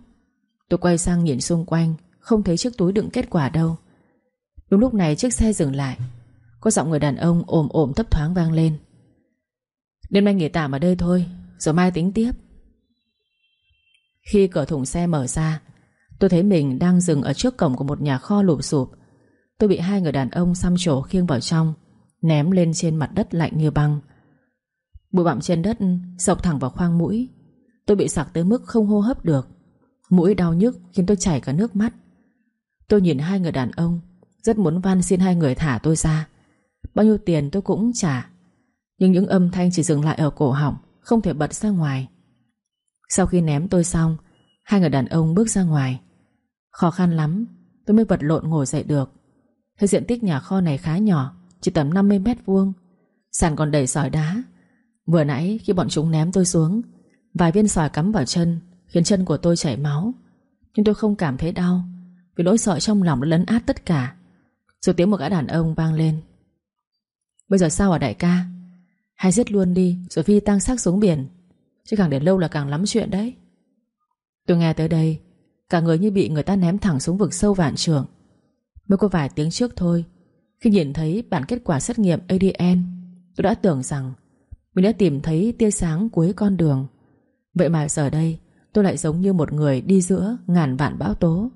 Tôi quay sang nhìn xung quanh, Không thấy chiếc túi đựng kết quả đâu. Đúng lúc này chiếc xe dừng lại. Có giọng người đàn ông ồm ồm thấp thoáng vang lên. Đêm nay nghỉ tạm ở đây thôi, Rồi mai tính tiếp. Khi cửa thùng xe mở ra, Tôi thấy mình đang dừng ở trước cổng của một nhà kho lụp sụp. Tôi bị hai người đàn ông xăm trổ khiêng vào trong, Ném lên trên mặt đất lạnh như băng. Bụi bặm trên đất sọc thẳng vào khoang mũi. Tôi bị sặc tới mức không hô hấp được. Mũi đau nhức khiến tôi chảy cả nước mắt. Tôi nhìn hai người đàn ông, Rất muốn van xin hai người thả tôi ra. Bao nhiêu tiền tôi cũng trả, Nhưng những âm thanh chỉ dừng lại ở cổ họng, Không thể bật ra ngoài. Sau khi ném tôi xong, Hai người đàn ông bước ra ngoài. Khó khăn lắm, Tôi mới vật lộn ngồi dậy được. Thế diện tích nhà kho này khá nhỏ, Chỉ tầm 50 mét vuông, Sàn còn đầy sỏi đá. Vừa nãy khi bọn chúng ném tôi xuống, Vài viên sỏi cắm vào chân Khiến chân của tôi chảy máu. Nhưng tôi không cảm thấy đau, Vì nỗi sợ trong lòng đã lấn át tất cả. Rồi tiếng một gã đàn ông vang lên. Bây giờ sao hả đại ca? Hay giết luôn đi, Rồi phi tăng xác xuống biển. Chứ càng để lâu là càng lắm chuyện đấy. Tôi nghe tới đây, Cả người như bị người ta ném thẳng xuống vực sâu vạn trường Mới có vài tiếng trước thôi, Khi nhìn thấy bản kết quả xét nghiệm ADN Tôi đã tưởng rằng mình đã tìm thấy tia sáng cuối con đường. Vậy mà giờ đây Tôi lại giống như một người đi giữa ngàn vạn bão tố.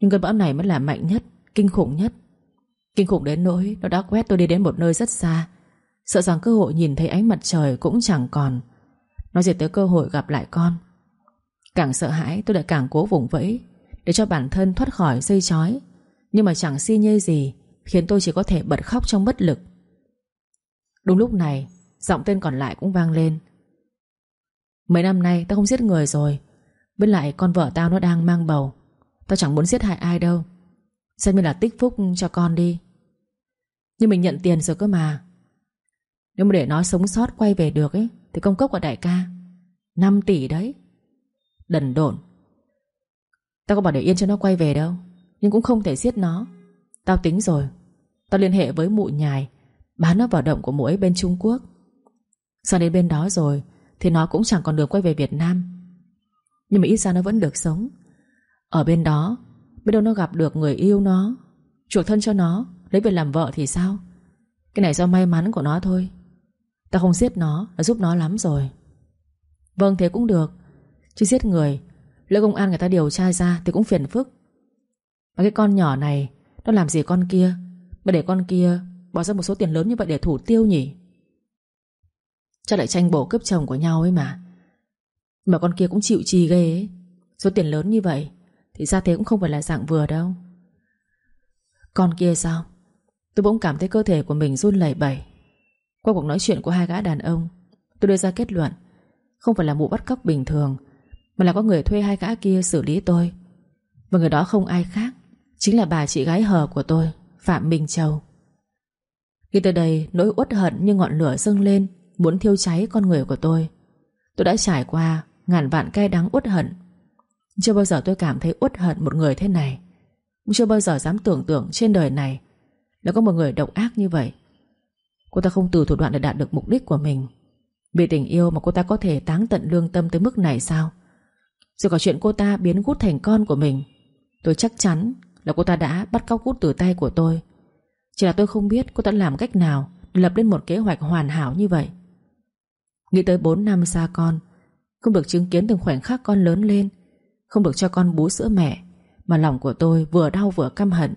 Nhưng cơn bão này mới là mạnh nhất, Kinh khủng nhất. Kinh khủng đến nỗi nó đã quét tôi đi đến một nơi rất xa. Sợ rằng cơ hội nhìn thấy ánh mặt trời cũng chẳng còn. Nó diệt tới cơ hội gặp lại con. Càng sợ hãi, tôi lại càng cố vùng vẫy Để cho bản thân thoát khỏi dây chói. Nhưng mà chẳng si nhê gì, Khiến tôi chỉ có thể bật khóc trong bất lực. Đúng lúc này, Giọng tên còn lại cũng vang lên. Mấy năm nay tao không giết người rồi. Với lại con vợ tao nó đang mang bầu. Tao chẳng muốn giết hại ai đâu. Xem như là tích phúc cho con đi. Nhưng mình nhận tiền rồi cơ mà. Nếu mà để nó sống sót quay về được ấy, Thì công cốc của đại ca 5 tỷ đấy. Đần độn. Tao có bảo để yên cho nó quay về đâu, Nhưng cũng không thể giết nó. Tao tính rồi. Tao liên hệ với mụ nhài, Bán nó vào động của mụ ấy bên Trung Quốc. Sang đến bên đó rồi thì nó cũng chẳng còn đường quay về Việt Nam. Nhưng mà ít ra nó vẫn được sống. Ở bên đó, Biết đâu nó gặp được người yêu nó Chuộc thân cho nó, Lấy về làm vợ thì sao? Cái này do may mắn của nó thôi. Ta không giết nó là giúp nó lắm rồi. Vâng thế cũng được. Chứ giết người, Lỡ công an người ta điều tra ra thì cũng phiền phức. Và cái con nhỏ này, Nó làm gì con kia? Mà để con kia bỏ ra một số tiền lớn như vậy để thủ tiêu nhỉ? Chắc lại tranh bổ cướp chồng của nhau ấy mà. Mà con kia cũng chịu trì ghê ấy. Số tiền lớn như vậy, Thì ra thế cũng không phải là dạng vừa đâu. Con kia sao? Tôi bỗng cảm thấy cơ thể của mình run lẩy bẩy. Qua cuộc nói chuyện của hai gã đàn ông, Tôi đưa ra kết luận, Không phải là vụ bắt cóc bình thường, Mà là có người thuê hai gã kia xử lý tôi. Và người đó không ai khác, Chính là bà chị gái hờ của tôi, Phạm Minh Châu. Khi tới đây, nỗi uất hận như ngọn lửa dâng lên Muốn thiêu cháy con người của tôi. Tôi đã trải qua ngàn vạn cay đắng uất hận. Chưa bao giờ tôi cảm thấy uất hận một người thế này. Chưa bao giờ dám tưởng tượng trên đời này Đã có một người độc ác như vậy. Cô ta không từ thủ đoạn để đạt được mục đích của mình. Vì tình yêu mà cô ta có thể táng tận lương tâm tới mức này sao? Rồi có chuyện cô ta biến Gút thành con của mình, Tôi chắc chắn là cô ta đã bắt cóc Gút từ tay của tôi. Chỉ là tôi không biết cô ta làm cách nào Để lập lên một kế hoạch hoàn hảo như vậy. Nghĩ tới 4 năm xa con, Không được chứng kiến từng khoảnh khắc con lớn lên, Không được cho con bú sữa mẹ, Mà lòng của tôi vừa đau vừa căm hận.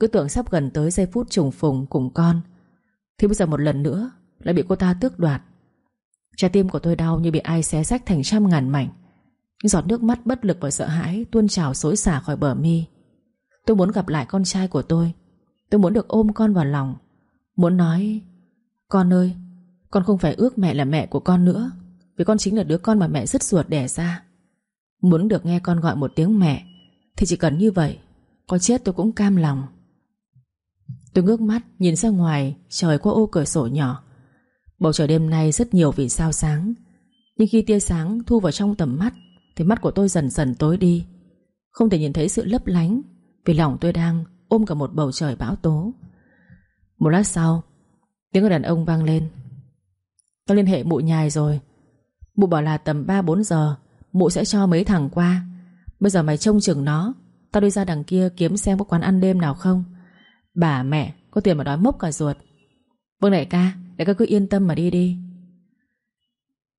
Cứ tưởng sắp gần tới giây phút trùng phùng cùng con, Thì bây giờ một lần nữa Lại bị cô ta tước đoạt. Trái tim của tôi đau như bị ai xé rách thành trăm ngàn mảnh. Những giọt nước mắt bất lực và sợ hãi Tuôn trào xối xả khỏi bờ mi. Tôi muốn gặp lại con trai của tôi. Tôi muốn được ôm con vào lòng. Muốn nói, Con ơi con không phải ước mẹ là mẹ của con nữa, Vì con chính là đứa con mà mẹ rất ruột đẻ ra. Muốn được nghe con gọi một tiếng mẹ, Thì chỉ cần như vậy, Có chết tôi cũng cam lòng. Tôi ngước mắt nhìn ra ngoài, Trời qua ô cửa sổ nhỏ. Bầu trời đêm nay rất nhiều vì sao sáng, Nhưng khi tia sáng thu vào trong tầm mắt, Thì mắt của tôi dần dần tối đi. Không thể nhìn thấy sự lấp lánh, Vì lòng tôi đang ôm cả một bầu trời bão tố. Một lát sau, Tiếng người đàn ông vang lên. Tao liên hệ mụ nhài rồi. Mụ bảo là tầm 3-4 giờ, Mụ sẽ cho mấy thằng qua. Bây giờ mày trông chừng nó. Tao đi ra đằng kia kiếm xem có quán ăn đêm nào không. Bà, mẹ, Có tiền mà đói mốc cả ruột. Vâng đại ca Đại ca cứ yên tâm mà đi đi.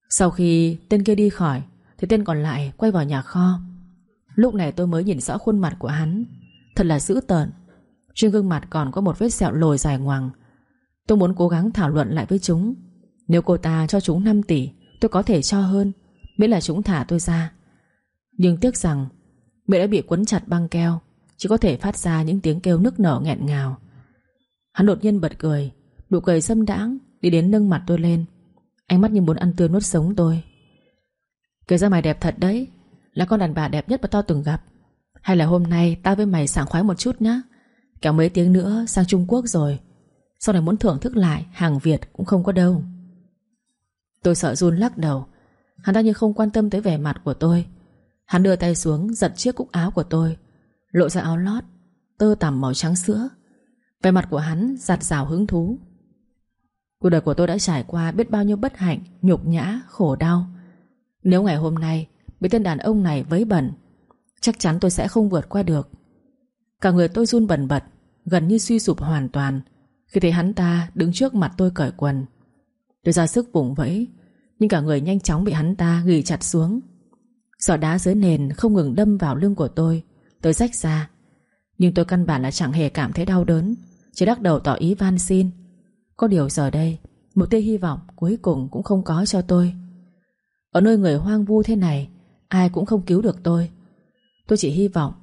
Sau khi tên kia đi khỏi, Thì tên còn lại quay vào nhà kho. Lúc này tôi mới nhìn rõ khuôn mặt của hắn. Thật là dữ tợn. Trên gương mặt còn có một vết sẹo lồi dài ngoằng. Tôi muốn cố gắng thảo luận lại với chúng nếu cô ta cho chúng 5 tỷ, Tôi có thể cho hơn. Miễn là chúng thả tôi ra. Nhưng tiếc rằng Mẹ đã bị quấn chặt băng keo, Chỉ có thể phát ra những tiếng kêu nức nở nghẹn ngào. Hắn đột nhiên bật cười, Nụ cười xâm đãng Đi đến nâng mặt tôi lên. Ánh mắt như muốn ăn tươi nuốt sống tôi. Kể ra mày đẹp thật đấy, Là con đàn bà đẹp nhất mà tao từng gặp. Hay là hôm nay tao với mày sảng khoái một chút nhá. Kéo mấy tiếng nữa sang Trung Quốc rồi, Sau này muốn thưởng thức lại Hàng Việt cũng không có đâu. Tôi sợ run lắc đầu. Hắn ta như không quan tâm tới vẻ mặt của tôi. Hắn đưa tay xuống giật chiếc cúc áo của tôi Lộ ra áo lót Tơ tằm màu trắng sữa. Vẻ mặt của hắn giặt rào hứng thú. Cuộc đời của tôi đã trải qua biết bao nhiêu bất hạnh Nhục nhã, khổ đau. Nếu ngày hôm nay Bị tên đàn ông này vấy bẩn Chắc chắn tôi sẽ không vượt qua được. Cả người tôi run bẩn bật Gần như suy sụp hoàn toàn Khi thấy hắn ta đứng trước mặt tôi cởi quần. Tôi ra sức vùng vẫy, Nhưng cả người nhanh chóng bị hắn ta ghi chặt xuống. Giọt đá dưới nền không ngừng đâm vào lưng của tôi Tôi rách ra. Nhưng tôi căn bản là chẳng hề cảm thấy đau đớn, Chỉ đắc đầu tỏ ý van xin. Có điều giờ đây, Một tia hy vọng cuối cùng cũng không có cho tôi. Ở nơi người hoang vu thế này, Ai cũng không cứu được tôi. Tôi chỉ hy vọng,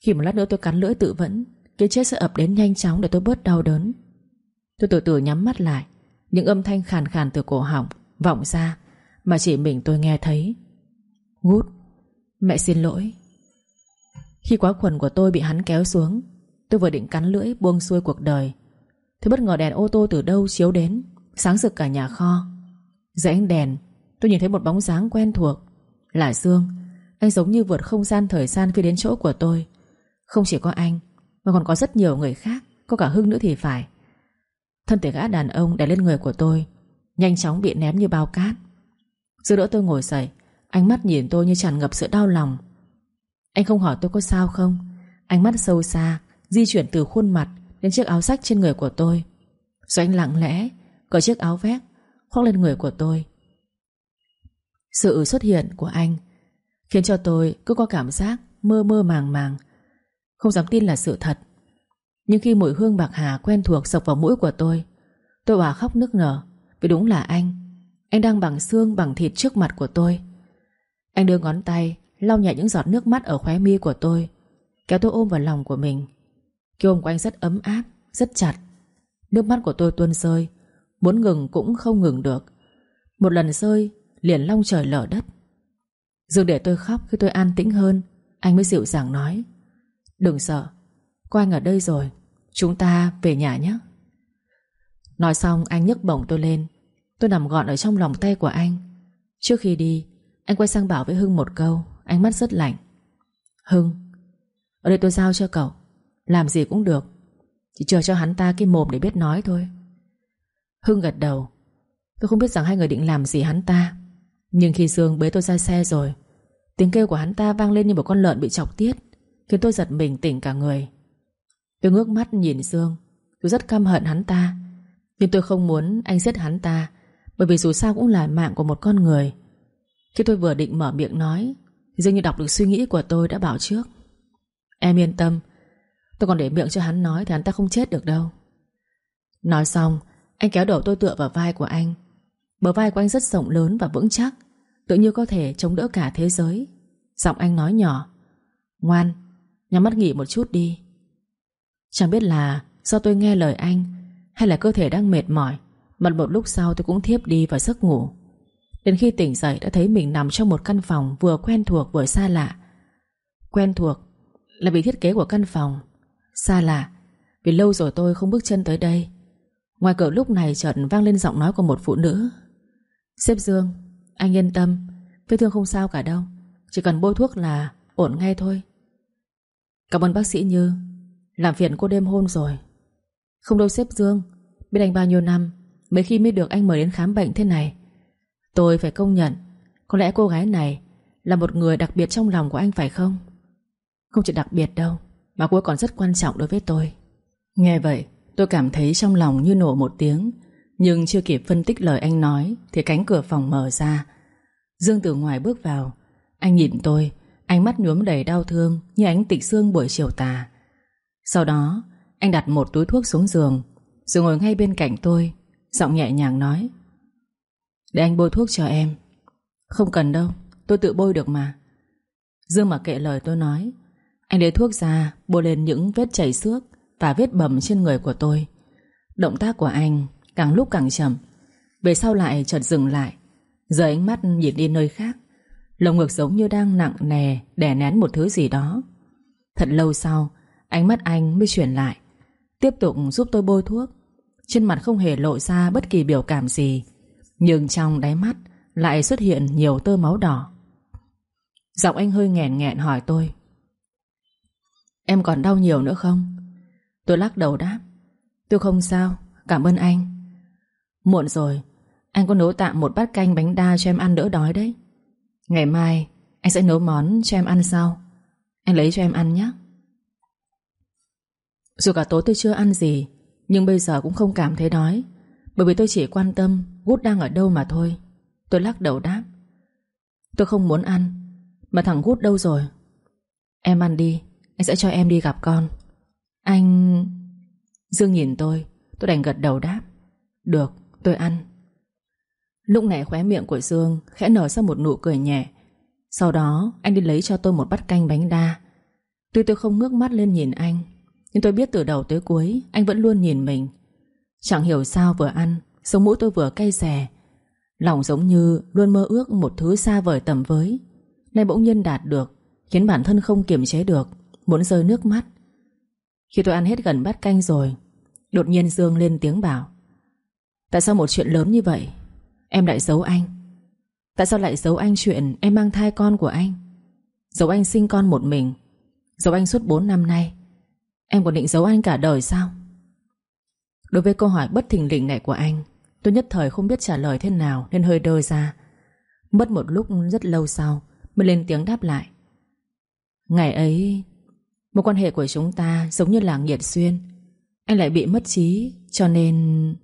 Khi một lát nữa tôi cắn lưỡi tự vẫn, Cái chết sẽ ập đến nhanh chóng để tôi bớt đau đớn. Tôi từ từ nhắm mắt lại những âm thanh khàn khàn từ cổ họng Vọng ra Mà chỉ mình tôi nghe thấy. Gút Mẹ xin lỗi. Khi quá quần của tôi bị hắn kéo xuống, Tôi vừa định cắn lưỡi buông xuôi cuộc đời. Thì bất ngờ đèn ô tô từ đâu chiếu đến, Sáng rực cả nhà kho. Dưới ánh đèn, Tôi nhìn thấy một bóng dáng quen thuộc, Là Dương. Anh giống như vượt không gian thời gian khi đến chỗ của tôi. Không chỉ có anh, Mà còn có rất nhiều người khác, Có cả Hưng nữa thì phải. Thân thể gã đàn ông đè lên người của tôi, Nhanh chóng bị ném như bao cát. Giữa đỡ tôi ngồi dậy, Ánh mắt nhìn tôi như tràn ngập sự đau lòng. Anh không hỏi tôi có sao không? Ánh mắt sâu xa, Di chuyển từ khuôn mặt Đến chiếc áo sách trên người của tôi. Rồi anh lặng lẽ, Cởi chiếc áo vét, Khoác lên người của tôi. Sự xuất hiện của anh Khiến cho tôi cứ có cảm giác Mơ mơ màng màng, Không dám tin là sự thật nhưng khi mùi hương bạc hà quen thuộc sộc vào mũi của tôi Tôi hòa khóc nức nở, Vì đúng là anh. Anh đang bằng xương, bằng thịt trước mặt của tôi. Anh đưa ngón tay Lau nhẹ những giọt nước mắt ở khóe mi của tôi, Kéo tôi ôm vào lòng của mình. Cái ôm của anh rất ấm áp, Rất chặt. Nước mắt của tôi tuôn rơi, Muốn ngừng cũng không ngừng được. Một lần rơi, liền long trời lở đất. Dương để tôi khóc khi tôi an tĩnh hơn, Anh mới dịu dàng nói, Đừng sợ Có anh ở đây rồi Chúng ta về nhà nhé. Nói xong, anh nhấc bổng tôi lên. Tôi nằm gọn ở trong lòng tay của anh. Trước khi đi, Anh quay sang bảo với Hưng một câu. Ánh mắt rất lạnh. Hưng, Ở đây tôi giao cho cậu. Làm gì cũng được. Chỉ chờ cho hắn ta cái mồm để biết nói thôi. Hưng gật đầu. Tôi không biết rằng hai người định làm gì hắn ta. Nhưng khi Dương bế tôi ra xe rồi, Tiếng kêu của hắn ta vang lên như một con lợn bị chọc tiết, Khiến tôi giật mình tỉnh cả người. Tôi ngước mắt nhìn Dương. Tôi rất căm hận hắn ta. Nhưng tôi không muốn anh giết hắn ta Bởi vì dù sao cũng là mạng của một con người. Khi tôi vừa định mở miệng nói Thì dường như đọc được suy nghĩ của tôi đã bảo trước. Em yên tâm Tôi còn để miệng cho hắn nói Thì hắn ta không chết được đâu. Nói xong Anh kéo đầu tôi tựa vào vai của anh. Bờ vai của anh rất rộng lớn và vững chắc Tự như có thể chống đỡ cả thế giới. Giọng anh nói nhỏ Ngoan, nhắm mắt nghỉ một chút đi. Chẳng biết là do tôi nghe lời anh, Hay là cơ thể đang mệt mỏi, Mà một lúc sau tôi cũng thiếp đi và giấc ngủ. Đến khi tỉnh dậy đã thấy mình nằm trong một căn phòng Vừa quen thuộc vừa xa lạ. Quen thuộc là vì thiết kế của căn phòng. Xa lạ Vì lâu rồi tôi không bước chân tới đây. Ngoài cửa lúc này chợt vang lên giọng nói của một phụ nữ. Sếp Dương, Anh yên tâm, Vết thương không sao cả đâu, Chỉ cần bôi thuốc là ổn ngay thôi. Cảm ơn bác sĩ Như. Làm phiền cô đêm hôn rồi. Không đâu sếp Dương, Biết anh bao nhiêu năm, Mấy khi mới được anh mời đến khám bệnh thế này. Tôi phải công nhận, Có lẽ cô gái này Là một người đặc biệt trong lòng của anh phải không? Không chỉ đặc biệt đâu, Mà cô còn rất quan trọng đối với tôi. Nghe vậy, tôi cảm thấy trong lòng như nổ một tiếng, Nhưng chưa kịp phân tích lời anh nói Thì cánh cửa phòng mở ra. Dương từ ngoài bước vào, Anh nhìn tôi, Ánh mắt nhuốm đầy đau thương Như ánh tịch xương buổi chiều tà. Sau đó, anh đặt một túi thuốc xuống giường, Rồi ngồi ngay bên cạnh tôi, Giọng nhẹ nhàng nói, Để anh bôi thuốc cho em. Không cần đâu, Tôi tự bôi được mà. Dương mà kệ lời tôi nói, Anh lấy thuốc ra, Bôi lên những vết chảy xước Và vết bầm trên người của tôi. Động tác của anh càng lúc càng chậm, Về sau lại chợt dừng lại Giờ ánh mắt nhìn đi nơi khác, Lồng ngực giống như đang nặng nề Đè nén một thứ gì đó. Thật lâu sau Ánh mắt anh mới chuyển lại. Tiếp tục giúp tôi bôi thuốc. Trên mặt không hề lộ ra bất kỳ biểu cảm gì Nhưng trong đáy mắt Lại xuất hiện nhiều tơ máu đỏ. Giọng anh hơi nghẹn nghẹn hỏi tôi Em còn đau nhiều nữa không? Tôi lắc đầu đáp Tôi không sao, cảm ơn anh. Muộn rồi Anh có nấu tạm một bát canh bánh đa cho em ăn đỡ đói đấy. Ngày mai Anh sẽ nấu món cho em ăn sau. Anh lấy cho em ăn nhé. Dù cả tối tôi chưa ăn gì, Nhưng bây giờ cũng không cảm thấy đói. Bởi vì tôi chỉ quan tâm Gút đang ở đâu mà thôi. Tôi lắc đầu đáp. Tôi không muốn ăn, Mà thằng Gút đâu rồi? Em ăn đi, Anh sẽ cho em đi gặp con. Anh... Dương nhìn tôi Tôi đành gật đầu đáp. Được, tôi ăn. Lúc này khóe miệng của Dương Khẽ nở ra một nụ cười nhẹ. Sau đó, anh đi lấy cho tôi một bát canh bánh đa. Tuy tôi không ngước mắt lên nhìn anh nhưng tôi biết từ đầu tới cuối, Anh vẫn luôn nhìn mình. Chẳng hiểu sao vừa ăn, Sống mũi tôi vừa cay xè. Lòng giống như luôn mơ ước một thứ xa vời tầm với. Nay bỗng nhiên đạt được, Khiến bản thân không kiềm chế được, Muốn rơi nước mắt. Khi tôi ăn hết gần bát canh rồi, Đột nhiên Dương lên tiếng bảo, Tại sao một chuyện lớn như vậy? Em lại giấu anh. Tại sao lại giấu anh chuyện em mang thai con của anh? Giấu anh sinh con một mình. Giấu anh suốt 4 năm nay. Em còn định giấu anh cả đời sao? Đối với câu hỏi bất thình lình này của anh, Tôi nhất thời không biết trả lời thế nào Nên hơi đơ ra. Mất một lúc rất lâu sau, Mới lên tiếng đáp lại. Ngày ấy Một quan hệ của chúng ta giống như là nghiệt xuyên. Anh lại bị mất trí, Cho nên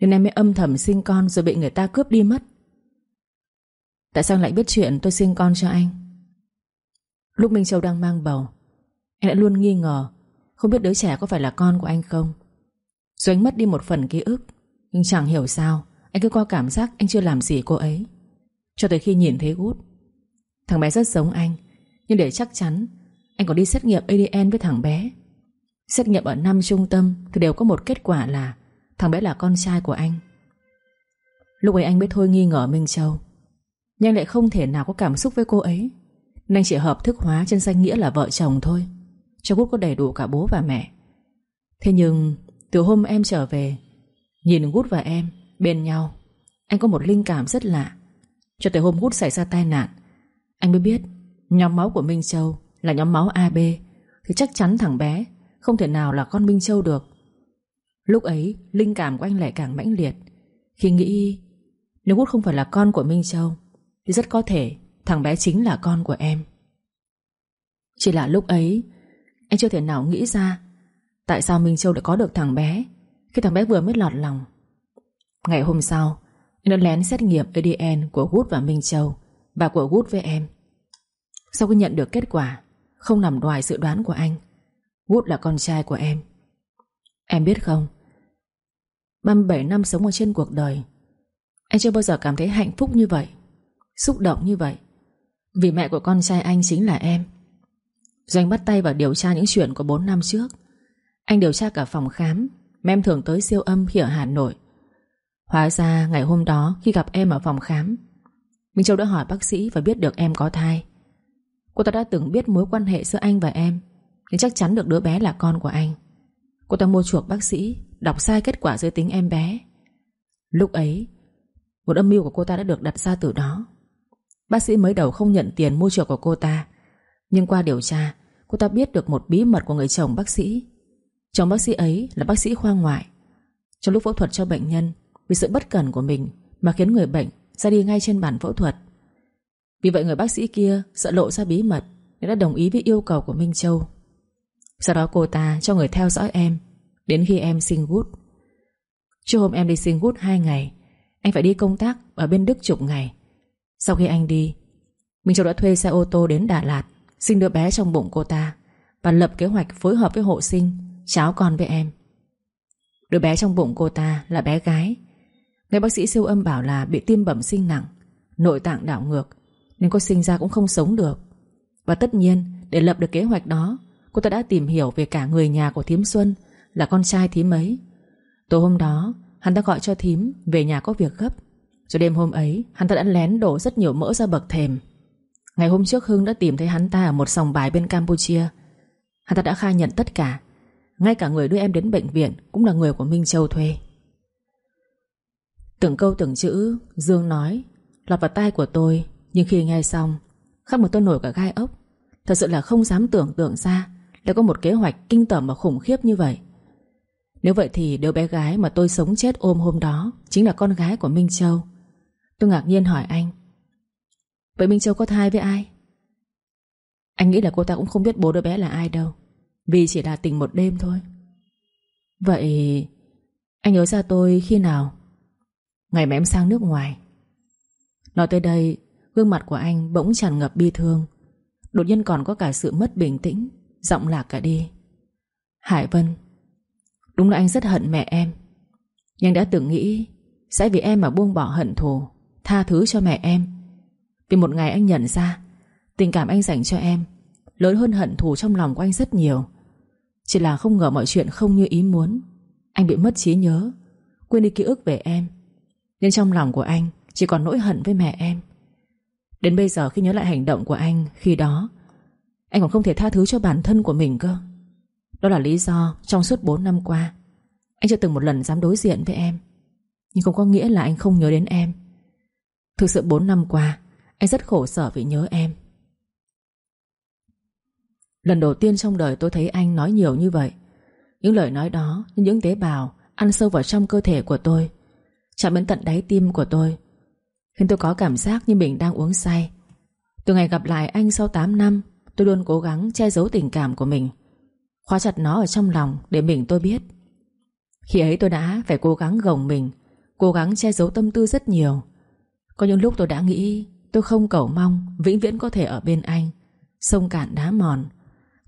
nên em mới âm thầm sinh con rồi bị người ta cướp đi mất. Tại sao lại biết chuyện tôi sinh con cho anh? Lúc Minh Châu đang mang bầu, Anh đã luôn nghi ngờ không biết đứa trẻ có phải là con của anh không? Rồi anh mất đi một phần ký ức, Nhưng chẳng hiểu sao, Anh cứ có cảm giác anh chưa làm gì cô ấy. Cho tới khi nhìn thấy Gút Thằng bé rất giống anh, Nhưng để chắc chắn, Anh còn đi xét nghiệm ADN với thằng bé. Xét nghiệm ở năm trung tâm Thì đều có một kết quả là Thằng bé là con trai của anh. Lúc ấy anh mới thôi nghi ngờ Minh Châu. Nhưng lại không thể nào có cảm xúc với cô ấy. Nên anh chỉ hợp thức hóa trên danh nghĩa là vợ chồng thôi. Cho Gút có đầy đủ cả bố và mẹ. Thế nhưng, Từ hôm em trở về, Nhìn Gút và em bên nhau, Anh có một linh cảm rất lạ. Cho tới hôm Gút xảy ra tai nạn, Anh mới biết Nhóm máu của Minh Châu là nhóm máu AB Thì chắc chắn thằng bé Không thể nào là con Minh Châu được. Lúc ấy, linh cảm của anh lại càng mãnh liệt. Khi nghĩ, Nếu Gút không phải là con của Minh Châu, Thì rất có thể thằng bé chính là con của em. Chỉ là lúc ấy anh chưa thể nào nghĩ ra Tại sao Minh Châu đã có được thằng bé. Khi thằng bé vừa mới lọt lòng. Ngày hôm sau Anh đã lén xét nghiệm ADN của Gút và Minh Châu Và của Gút với em. Sau khi nhận được kết quả, Không nằm ngoài dự đoán của anh Gút là con trai của em. Em biết không? 37 năm sống ở trên cuộc đời Anh chưa bao giờ cảm thấy hạnh phúc như vậy, Xúc động như vậy. Vì mẹ của con trai anh chính là em. Doanh bắt tay vào điều tra những chuyện của 4 năm trước. Anh điều tra cả phòng khám Mà em thường tới siêu âm khi ở Hà Nội. Hóa ra ngày hôm đó Khi gặp em ở phòng khám, Minh Châu đã hỏi bác sĩ và biết được em có thai. Cô ta đã từng biết mối quan hệ giữa anh và em, Nhưng chắc chắn được đứa bé là con của anh. Cô ta mua chuộc bác sĩ, Đọc sai kết quả giới tính em bé. Lúc ấy, Một âm mưu của cô ta đã được đặt ra từ đó. Bác sĩ mới đầu không nhận tiền mua chuộc của cô ta nhưng qua điều tra, Cô ta biết được một bí mật của người chồng bác sĩ. Chồng bác sĩ ấy là bác sĩ khoa ngoại. Trong lúc phẫu thuật cho bệnh nhân, Vì sự bất cẩn của mình Mà khiến người bệnh ra đi ngay trên bàn phẫu thuật. Vì vậy người bác sĩ kia Sợ lộ ra bí mật Nên đã đồng ý với yêu cầu của Minh Châu. Sau đó cô ta cho người theo dõi em Đến khi em sinh gút. Trước hôm em đi sinh gút 2 ngày, Anh phải đi công tác ở bên Đức chục ngày. Sau khi anh đi, Minh Châu đã thuê xe ô tô đến Đà Lạt. Sinh đứa bé trong bụng cô ta Và lập kế hoạch phối hợp với hộ sinh, Cháu con với em. Đứa bé trong bụng cô ta là bé gái. Nghe bác sĩ siêu âm bảo là bị tim bẩm sinh nặng, Nội tạng đảo ngược, Nên cô sinh ra cũng không sống được. Và tất nhiên, để lập được kế hoạch đó, Cô ta đã tìm hiểu về cả người nhà của Thiếm Xuân Là con trai thím ấy. Tối hôm đó, Hắn ta gọi cho thím về nhà có việc gấp. Rồi đêm hôm ấy, Hắn ta đã lén đổ rất nhiều mỡ ra bậc thềm. Ngày hôm trước Hưng đã tìm thấy hắn ta Ở một sòng bài bên Campuchia. Hắn ta đã khai nhận tất cả. Ngay cả người đưa em đến bệnh viện Cũng là người của Minh Châu thuê. Từng câu từng chữ, Dương nói, Lọt vào tai của tôi, Nhưng khi nghe xong Khắp một tôi nổi cả gai ốc. Thật sự là không dám tưởng tượng ra đã có một kế hoạch kinh tởm và khủng khiếp như vậy. Nếu vậy thì đứa bé gái Mà tôi sống chết ôm hôm đó Chính là con gái của Minh Châu. Tôi ngạc nhiên hỏi anh Vậy Minh Châu có thai với ai? Anh nghĩ là cô ta cũng không biết bố đứa bé là ai đâu, Vì chỉ là tình một đêm thôi. Vậy Anh nhớ ra tôi khi nào? Ngày mà em sang nước ngoài. Nói tới đây, Gương mặt của anh bỗng tràn ngập bi thương. Đột nhiên còn có cả sự mất bình tĩnh, Giọng lạc cả đi. Hải Vân, Đúng là anh rất hận mẹ em. Nhưng đã từng nghĩ, Sẽ vì em mà buông bỏ hận thù, Tha thứ cho mẹ em. Vì một ngày anh nhận ra, Tình cảm anh dành cho em Lớn hơn hận thù trong lòng của anh rất nhiều. Chỉ là không ngờ mọi chuyện không như ý muốn. Anh bị mất trí nhớ, Quên đi ký ức về em. Nên trong lòng của anh Chỉ còn nỗi hận với mẹ em. Đến bây giờ khi nhớ lại hành động của anh Khi đó, Anh còn không thể tha thứ cho bản thân của mình cơ. Đó là lý do trong suốt 4 năm qua, Anh chưa từng một lần dám đối diện với em. Nhưng không có nghĩa là anh không nhớ đến em. Thực sự 4 năm qua anh rất khổ sở vì nhớ em. Lần đầu tiên trong đời tôi thấy anh nói nhiều như vậy. Những lời nói đó Như những tế bào Ăn sâu vào trong cơ thể của tôi, Chạm đến tận đáy tim của tôi, Khiến tôi có cảm giác như mình đang uống say. Từ ngày gặp lại anh sau 8 năm, Tôi luôn cố gắng che giấu tình cảm của mình, Khóa chặt nó ở trong lòng Để mình tôi biết. Khi ấy tôi đã phải cố gắng gồng mình, Cố gắng che giấu tâm tư rất nhiều. Có những lúc tôi đã nghĩ Tôi không cầu mong Vĩnh viễn có thể ở bên anh. Sông cạn đá mòn.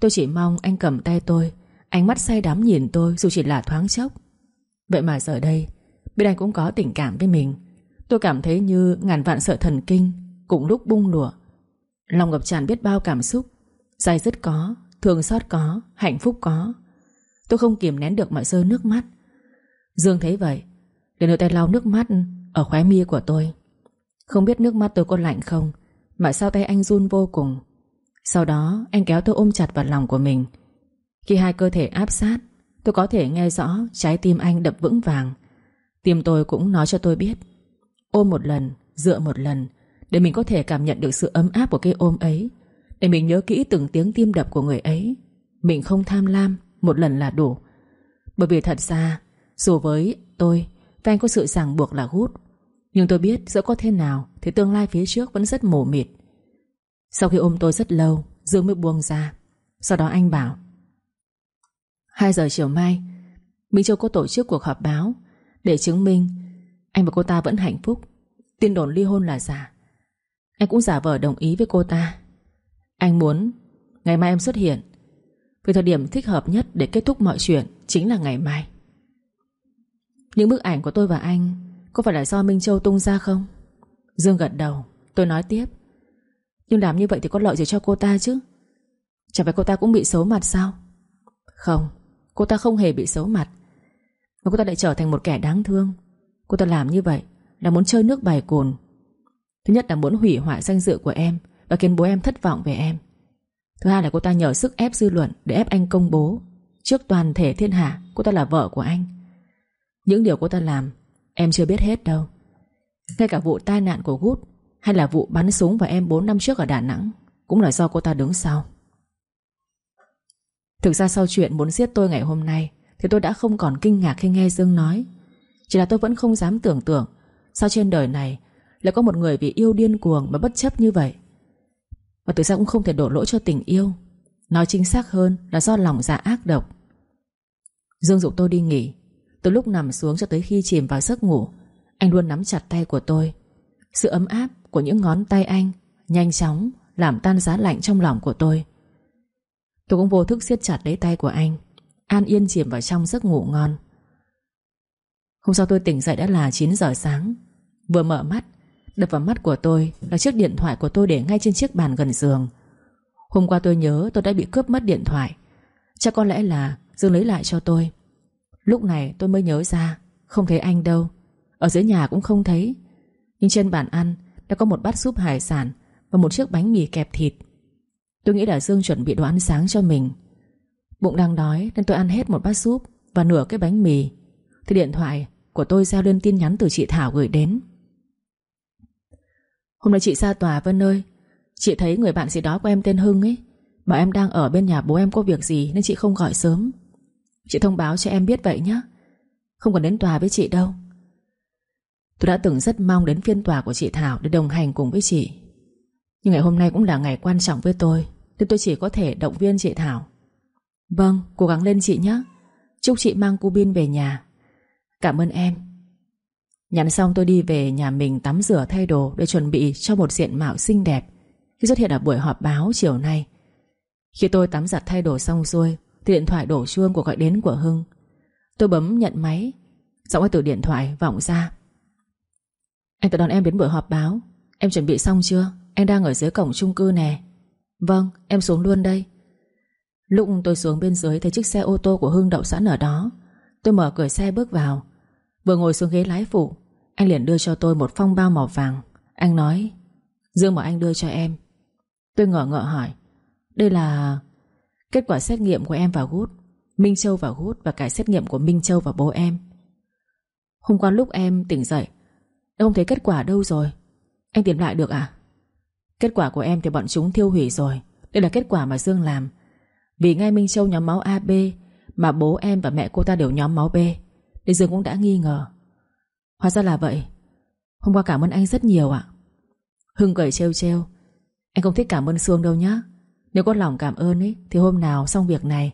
Tôi chỉ mong anh cầm tay tôi Ánh mắt say đắm nhìn tôi dù chỉ là thoáng chốc. Vậy mà giờ đây Biết anh cũng có tình cảm với mình. Tôi cảm thấy như ngàn vạn sợ thần kinh Cùng lúc bung lụa. Lòng ngập tràn biết bao cảm xúc. Dài dứt có, thương xót có, hạnh phúc có. Tôi không kiềm nén được mà rơi nước mắt. Dương thấy vậy liền đưa tay lau nước mắt Ở khóe mi của tôi không biết nước mắt tôi có lạnh không Mà sao tay anh run vô cùng. Sau đó anh kéo tôi ôm chặt vào lòng của mình. Khi hai cơ thể áp sát Tôi có thể nghe rõ trái tim anh đập vững vàng. Tim tôi cũng nói cho tôi biết Ôm một lần, dựa một lần Để mình có thể cảm nhận được sự ấm áp của cái ôm ấy Để mình nhớ kỹ từng tiếng tim đập của người ấy. Mình không tham lam Một lần là đủ. Bởi vì thật ra Dù với tôi Và anh có sự ràng buộc là hút nhưng tôi biết dẫu có thế nào Thì tương lai phía trước vẫn rất mổ mịt. Sau khi ôm tôi rất lâu, Dương mới buông ra. Sau đó anh bảo 2 giờ chiều mai, Minh Châu có tổ chức cuộc họp báo Để chứng minh Anh và cô ta vẫn hạnh phúc. Tin đồn ly hôn là giả. Anh cũng giả vờ đồng ý với cô ta. Anh muốn Ngày mai em xuất hiện. Vì thời điểm thích hợp nhất để kết thúc mọi chuyện Chính là ngày mai. Những bức ảnh của tôi và anh có phải là do Minh Châu tung ra không? Dương gật đầu. Tôi nói tiếp. Nhưng làm như vậy thì có lợi gì cho cô ta chứ? Chẳng phải cô ta cũng bị xấu mặt sao? Không, Cô ta không hề bị xấu mặt. Mà cô ta lại trở thành một kẻ đáng thương. Cô ta làm như vậy Là muốn chơi nước bài cồn. Thứ nhất là muốn hủy hoại danh dự của em Và khiến bố em thất vọng về em. Thứ hai là cô ta nhờ sức ép dư luận Để ép anh công bố. Trước toàn thể thiên hạ, cô ta là vợ của anh. Những điều cô ta làm Em chưa biết hết đâu. Ngay cả vụ tai nạn của Gút Hay là vụ bắn súng vào em 4 năm trước ở Đà Nẵng Cũng là do cô ta đứng sau. Thực ra sau chuyện muốn giết tôi ngày hôm nay Thì tôi đã không còn kinh ngạc khi nghe Dương nói. Chỉ là tôi vẫn không dám tưởng tượng Sao trên đời này Lại có một người vì yêu điên cuồng mà bất chấp như vậy. Và từ ra cũng không thể đổ lỗi cho tình yêu. Nói chính xác hơn là do lòng dạ ác độc. Dương dục tôi đi nghỉ. Từ lúc nằm xuống cho tới khi chìm vào giấc ngủ. Anh luôn nắm chặt tay của tôi. Sự ấm áp của những ngón tay anh Nhanh chóng làm tan giá lạnh trong lòng của tôi. Tôi cũng vô thức siết chặt lấy tay của anh, An yên chìm vào trong giấc ngủ ngon. Hôm sau tôi tỉnh dậy đã là 9 giờ sáng. Vừa mở mắt, Đập vào mắt của tôi là chiếc điện thoại của tôi để ngay trên chiếc bàn gần giường. Hôm qua tôi nhớ tôi đã bị cướp mất điện thoại. Chắc có lẽ là Dương lấy lại cho tôi. Lúc này tôi mới nhớ ra, Không thấy anh đâu. Ở dưới nhà cũng không thấy. Nhưng trên bàn ăn đã có một bát súp hải sản Và một chiếc bánh mì kẹp thịt. Tôi nghĩ là Dương chuẩn bị đồ ăn sáng cho mình. Bụng đang đói nên tôi ăn hết một bát súp Và nửa cái bánh mì. Thì điện thoại của tôi giao lên tin nhắn từ chị Thảo gửi đến. Hôm nay chị ra tòa Vân ơi. Chị thấy người bạn gì đó của em tên Hưng ấy. Bảo em đang ở bên nhà bố em có việc gì Nên chị không gọi sớm. Chị thông báo cho em biết vậy nhé Không cần đến tòa với chị đâu. Tôi đã từng rất mong đến phiên tòa của chị Thảo Để đồng hành cùng với chị. Nhưng ngày hôm nay cũng là ngày quan trọng với tôi Nên tôi chỉ có thể động viên chị Thảo. Vâng, cố gắng lên chị nhé Chúc chị mang cu bin về nhà. Cảm ơn em. Nhắn xong tôi đi về nhà mình tắm rửa thay đồ Để chuẩn bị cho một diện mạo xinh đẹp. Khi xuất hiện ở buổi họp báo chiều nay Khi tôi tắm giặt thay đồ xong xuôi thì điện thoại đổ chuông của gọi đến của Hưng. Tôi bấm nhận máy. Giọng ấy từ điện thoại vọng ra. Anh tự đón em đến buổi họp báo. Em chuẩn bị xong chưa? Em đang ở dưới cổng chung cư nè. Vâng em xuống luôn đây. Lúc tôi xuống bên dưới Thấy chiếc xe ô tô của Hưng đậu sẵn ở đó. Tôi mở cửa xe bước vào. Vừa ngồi xuống ghế lái phụ, Anh liền đưa cho tôi một phong bao màu vàng. Anh nói, Dương bảo anh đưa cho em. Tôi ngỡ ngỡ hỏi, Đây là kết quả xét nghiệm của em và Gút Minh Châu và Gút Và cả xét nghiệm của Minh Châu và bố em. Hôm qua lúc em tỉnh dậy Không thấy kết quả đâu rồi. Anh tìm lại được à? Kết quả của em thì bọn chúng thiêu hủy rồi. Đây là kết quả mà Dương làm. Vì ngay Minh Châu nhóm máu AB Mà bố em và mẹ cô ta đều nhóm máu B Nên Dương cũng đã nghi ngờ. Hóa ra là vậy. Hôm qua cảm ơn anh rất nhiều ạ. Hưng cười trêu trêu. Anh không thích cảm ơn Sương đâu nhá. Nếu có lòng cảm ơn ấy Thì hôm nào xong việc này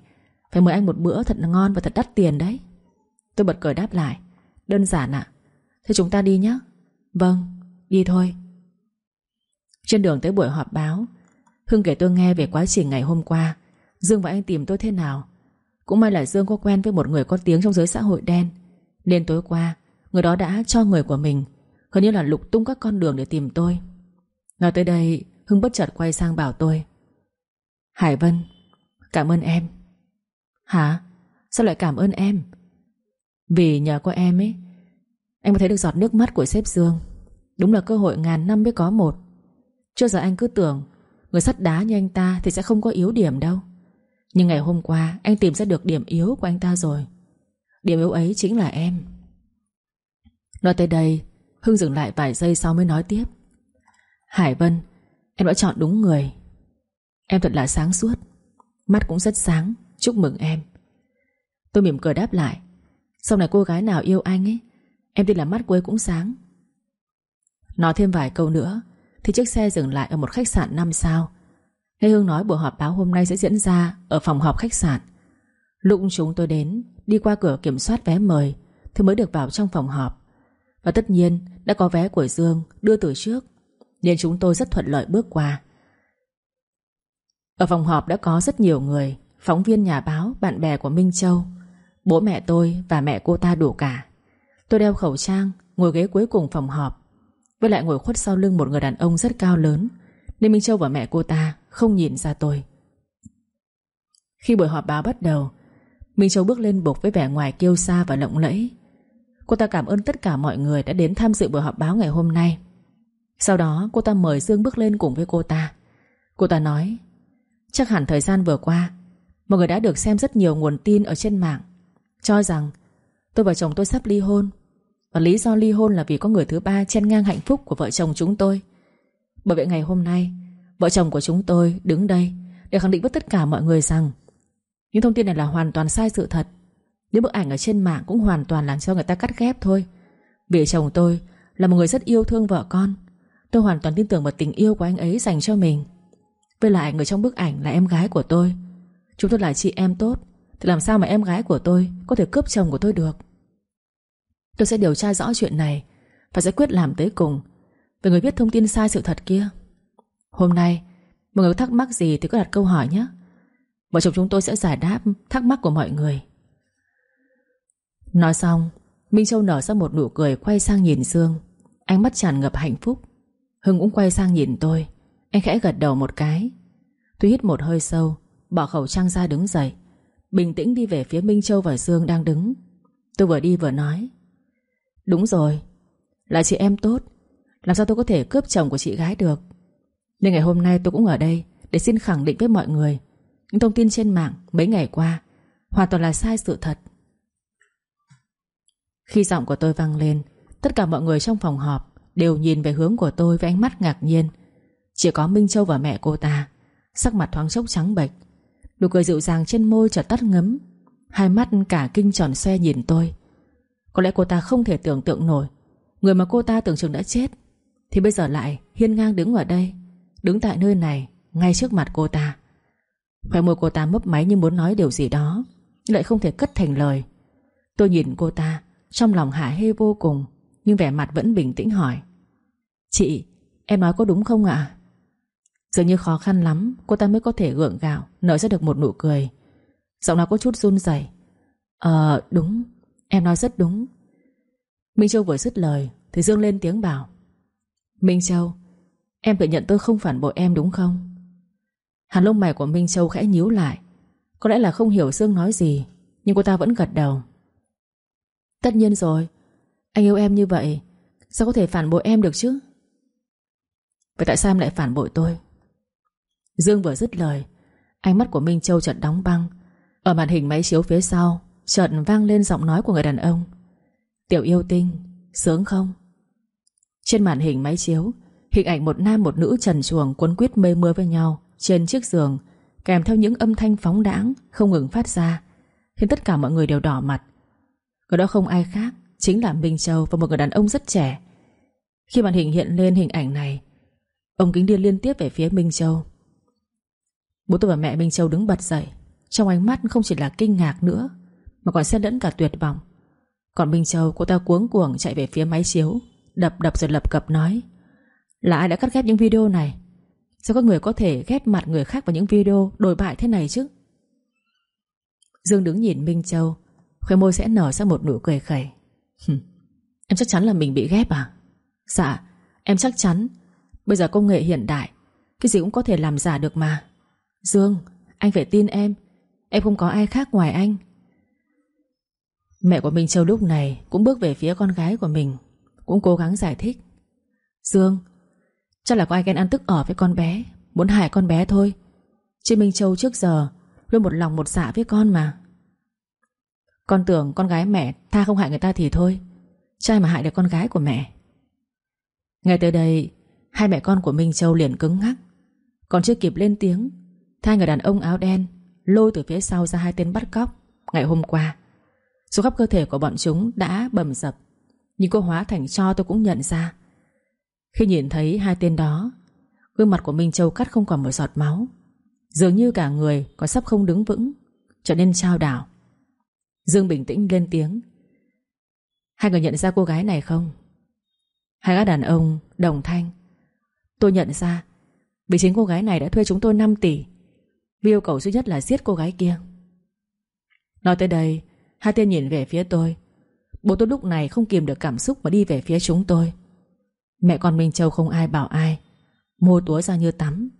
Phải mời anh một bữa thật ngon và thật đắt tiền đấy. Tôi bật cười đáp lại Đơn giản ạ. Thế chúng ta đi nhé Vâng, đi thôi. Trên đường tới buổi họp báo Hưng kể tôi nghe về quá trình ngày hôm qua. Dương và anh tìm tôi thế nào? Cũng may là Dương có quen với một người có tiếng trong giới xã hội đen. Nên tối qua Người đó đã cho người của mình Gần như là lục tung các con đường để tìm tôi. Nói tới đây Hưng bất chợt quay sang bảo tôi. Hải Vân, Cảm ơn em. Hả? Sao lại cảm ơn em? Vì nhờ có em ấy Anh mới thấy được giọt nước mắt của sếp Dương. Đúng là cơ hội ngàn năm mới có một. Trước giờ anh cứ tưởng, Người sắt đá như anh ta thì sẽ không có yếu điểm đâu. Nhưng ngày hôm qua, Anh tìm ra được điểm yếu của anh ta rồi. Điểm yếu ấy chính là em. Nói tới đây, Hưng dừng lại vài giây sau mới nói tiếp. Hải Vân, Em đã chọn đúng người. Em thật là sáng suốt. Mắt cũng rất sáng. Chúc mừng em. Tôi mỉm cười đáp lại. Sau này cô gái nào yêu anh ấy, Em tin là mắt cô ấy cũng sáng. Nói thêm vài câu nữa, Thì chiếc xe dừng lại ở một khách sạn 5 sao. Lê Hương nói buổi họp báo hôm nay sẽ diễn ra Ở phòng họp khách sạn. Lúc chúng tôi đến, Đi qua cửa kiểm soát vé mời, Thì mới được vào trong phòng họp. Và tất nhiên, đã có vé của Dương đưa từ trước, Nên chúng tôi rất thuận lợi bước qua. Ở phòng họp đã có rất nhiều người Phóng viên nhà báo, bạn bè của Minh Châu. Bố mẹ tôi và mẹ cô ta đủ cả. Tôi đeo khẩu trang Ngồi ghế cuối cùng phòng họp. Với lại ngồi khuất sau lưng một người đàn ông rất cao lớn Nên Minh Châu và mẹ cô ta Không nhìn ra tôi. Khi buổi họp báo bắt đầu Minh Châu bước lên bục với vẻ ngoài kiêu sa và lộng lẫy. Cô ta cảm ơn tất cả mọi người Đã đến tham dự buổi họp báo ngày hôm nay. Sau đó cô ta mời Dương bước lên cùng với cô ta. Cô ta nói Chắc hẳn thời gian vừa qua, Mọi người đã được xem rất nhiều nguồn tin ở trên mạng, Cho rằng Tôi và chồng tôi sắp ly hôn. Và lý do ly hôn là vì có người thứ ba chen ngang hạnh phúc của vợ chồng chúng tôi. Bởi vậy ngày hôm nay, Vợ chồng của chúng tôi đứng đây Để khẳng định với tất cả mọi người rằng Những thông tin này là hoàn toàn sai sự thật. Những bức ảnh ở trên mạng cũng hoàn toàn làm cho người ta cắt ghép thôi. Vì chồng tôi là một người rất yêu thương vợ con, Tôi hoàn toàn tin tưởng vào tình yêu của anh ấy dành cho mình. Với lại người trong bức ảnh là em gái của tôi. Chúng tôi là chị em tốt, Thì làm sao mà em gái của tôi Có thể cướp chồng của tôi được? Tôi sẽ điều tra rõ chuyện này Và sẽ quyết làm tới cùng Về người biết thông tin sai sự thật kia. Hôm nay, Mọi người thắc mắc gì thì cứ đặt câu hỏi nhé. Vợ chồng chúng tôi sẽ giải đáp Thắc mắc của mọi người. Nói xong, Minh Châu nở ra một nụ cười quay sang nhìn Dương. Ánh mắt tràn ngập hạnh phúc. Hưng cũng quay sang nhìn tôi. Anh khẽ gật đầu một cái. Tôi hít một hơi sâu, Bỏ khẩu trang ra đứng dậy, Bình tĩnh đi về phía Minh Châu và Dương đang đứng. Tôi vừa đi vừa nói, Đúng rồi, Là chị em tốt. Làm sao tôi có thể cướp chồng của chị gái được? Nên ngày hôm nay tôi cũng ở đây Để xin khẳng định với mọi người. Những thông tin trên mạng mấy ngày qua Hoàn toàn là sai sự thật. Khi giọng của tôi vang lên, Tất cả mọi người trong phòng họp Đều nhìn về hướng của tôi với ánh mắt ngạc nhiên. Chỉ có Minh Châu và mẹ cô ta. Sắc mặt thoáng chốc trắng bệch. Nụ cười dịu dàng trên môi chợt tắt ngấm. Hai mắt cả kinh tròn xoe nhìn tôi. Có lẽ cô ta không thể tưởng tượng nổi. Người mà cô ta tưởng chừng đã chết. Thì bây giờ lại hiên ngang đứng ở đây. Đứng tại nơi này Ngay trước mặt cô ta. Khóe môi cô ta mấp máy như muốn nói điều gì đó. Lại không thể cất thành lời. Tôi nhìn cô ta Trong lòng hả hê vô cùng Nhưng vẻ mặt vẫn bình tĩnh hỏi. Chị, em nói có đúng không ạ? Dường như khó khăn lắm, Cô ta mới có thể gượng gạo, Nở ra được một nụ cười. Giọng nói có chút run rẩy. Ờ đúng, Em nói rất đúng. Minh Châu vừa dứt lời, Thì Dương lên tiếng bảo. Minh Châu, Em tự nhận tôi không phản bội em đúng không? Hàn lông mày của Minh Châu khẽ nhíu lại. Có lẽ là không hiểu Dương nói gì, Nhưng cô ta vẫn gật đầu. Tất nhiên rồi, Anh yêu em như vậy, Sao có thể phản bội em được chứ? Vậy tại sao em lại phản bội tôi? Dương vừa dứt lời, Ánh mắt của Minh Châu chợt đóng băng. Ở màn hình máy chiếu phía sau, Chợt vang lên giọng nói của người đàn ông. Tiểu yêu tinh, Sướng không? Trên màn hình máy chiếu, Hình ảnh một nam một nữ trần chuồng cuốn quýt mê mưa với nhau Trên chiếc giường, Kèm theo những âm thanh phóng đãng, Không ngừng phát ra, Khiến tất cả mọi người đều đỏ mặt. Người đó không ai khác Chính là Minh Châu và một người đàn ông rất trẻ. Khi màn hình hiện lên hình ảnh này, Ông kính điên liên tiếp về phía Minh Châu. Bố tôi và mẹ Minh Châu đứng bật dậy. Trong ánh mắt không chỉ là kinh ngạc nữa, Mà còn xen lẫn cả tuyệt vọng. Còn Minh Châu, cô ta cuống cuồng chạy về phía máy chiếu, Đập đập rồi lập cập nói, Là ai đã cắt ghép những video này? Sao các người có thể ghép mặt người khác vào những video Đổi bại thế này chứ? Dương đứng nhìn Minh Châu, khóe môi sẽ nở ra một nụ cười khẩy. Em chắc chắn là mình bị ghép à? Dạ em chắc chắn. Bây giờ công nghệ hiện đại, Cái gì cũng có thể làm giả được mà. Dương, anh phải tin em. Em không có ai khác ngoài anh. Mẹ của Minh Châu lúc này Cũng bước về phía con gái của mình, Cũng cố gắng giải thích. Dương, Chắc là có ai ghen ăn tức ở với con bé, Muốn hại con bé thôi. Chứ Minh Châu trước giờ, Luôn một lòng một dạ với con mà. Con tưởng con gái mẹ Tha không hại người ta thì thôi, Trai mà hại được con gái của mẹ. Ngay tới đây, Hai mẹ con của Minh Châu liền cứng ngắc. Còn chưa kịp lên tiếng Hai người đàn ông áo đen Lôi từ phía sau ra hai tên bắt cóc Ngày hôm qua. Số khắp cơ thể của bọn chúng đã bầm dập, Nhưng cô hóa thành cho tôi cũng nhận ra. Khi nhìn thấy hai tên đó, Gương mặt của Minh Châu cắt không còn một giọt máu, Dường như cả người có sắp không đứng vững, Trở nên trao đảo. Dương bình tĩnh lên tiếng, Hai người nhận ra cô gái này không? Hai gã đàn ông đồng thanh, Tôi nhận ra, Vì chính cô gái này đã thuê chúng tôi 5 tỷ vì yêu cầu duy nhất là giết cô gái kia. Nói tới đây, Hai tên nhìn về phía tôi. Bố tôi lúc này không kìm được cảm xúc Mà đi về phía chúng tôi. Mẹ con Minh Châu không ai bảo ai. Mua túa ra như tắm.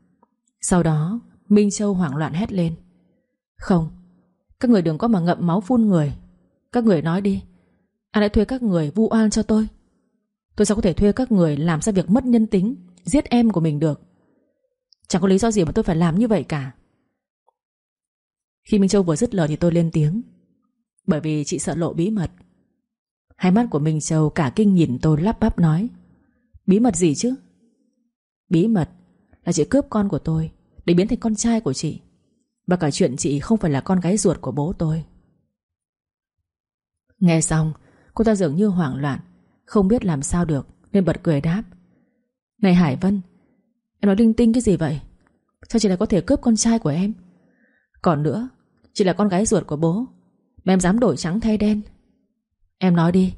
Sau đó, Minh Châu hoảng loạn hét lên. Không, Các người đừng có mà ngậm máu phun người. Các người nói đi. Ai đã thuê các người vu oan cho tôi. Tôi sao có thể thuê các người làm ra việc mất nhân tính, Giết em của mình được? Chẳng có lý do gì mà tôi phải làm như vậy cả. Khi Minh Châu vừa dứt lời thì tôi lên tiếng. Bởi vì chị sợ lộ bí mật. Hai mắt của Minh Châu cả kinh nhìn tôi lắp bắp nói, Bí mật gì chứ? Bí mật là chị cướp con của tôi Để biến thành con trai của chị. Và cả chuyện chị không phải là con gái ruột của bố tôi. Nghe xong, Cô ta dường như hoảng loạn, Không biết làm sao được, Nên bật cười đáp, Này Hải Vân, Em nói linh tinh cái gì vậy? Sao chị lại có thể cướp con trai của em? Còn nữa Chị là con gái ruột của bố. Mà em dám đổi trắng thay đen. Em nói đi,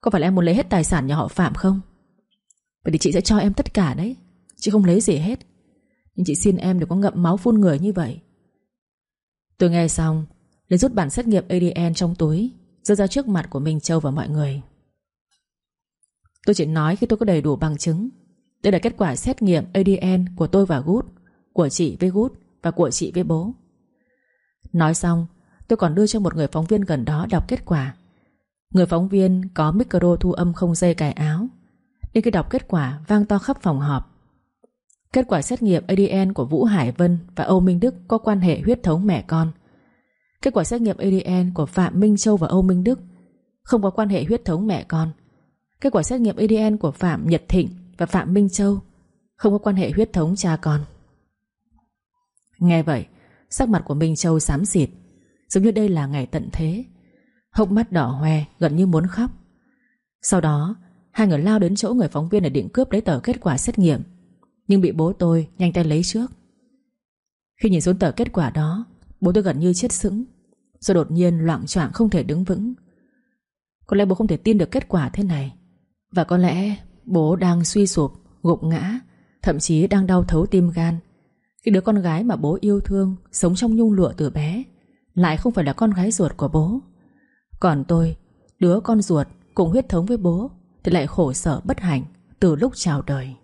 Có phải là em muốn lấy hết tài sản nhà họ Phạm không? Vậy thì chị sẽ cho em tất cả đấy, Chị không lấy gì hết. Nhưng chị xin em đừng có ngậm máu phun người như vậy. Tôi nghe xong, liền rút bản xét nghiệm ADN trong túi Giơ ra trước mặt của Minh Châu và mọi người. Tôi chỉ nói khi tôi có đầy đủ bằng chứng. Đây là kết quả xét nghiệm ADN của tôi và Gút Của chị với Gút Và của chị với bố. Nói xong Tôi còn đưa cho một người phóng viên gần đó đọc kết quả Người phóng viên có micro thu âm không dây cài áo Nên khi đọc kết quả vang to khắp phòng họp Kết quả xét nghiệm ADN của Vũ Hải Vân và Âu Minh Đức có quan hệ huyết thống mẹ con Kết quả xét nghiệm ADN của Phạm Minh Châu và Âu Minh Đức không có quan hệ huyết thống mẹ con. Kết quả xét nghiệm ADN của Phạm Nhật Thịnh và Phạm Minh Châu không có quan hệ huyết thống cha con. Nghe vậy, sắc mặt của Minh Châu xám xịt, giống như đây là ngày tận thế. Hốc mắt đỏ hoe, gần như muốn khóc. Sau đó, hai người lao đến chỗ người phóng viên để định cướp lấy tờ kết quả xét nghiệm, nhưng bị bố tôi nhanh tay lấy trước. Khi nhìn xuống tờ kết quả đó, bố tôi gần như chết sững. Rồi đột nhiên loạn choạng không thể đứng vững Có lẽ bố không thể tin được kết quả thế này Và có lẽ bố đang suy sụp Gục ngã Thậm chí đang đau thấu tim gan cái đứa con gái mà bố yêu thương Sống trong nhung lụa từ bé Lại không phải là con gái ruột của bố Còn tôi Đứa con ruột cùng huyết thống với bố Thì lại khổ sở bất hạnh Từ lúc chào đời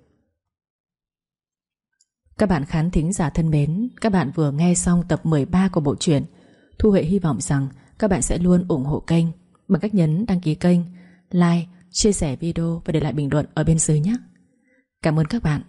Các bạn khán thính giả thân mến Các bạn vừa nghe xong tập 13 của bộ truyện Thu Huệ hy vọng rằng các bạn sẽ luôn ủng hộ kênh bằng cách nhấn đăng ký kênh, like, chia sẻ video và để lại bình luận ở bên dưới nhé. Cảm ơn các bạn.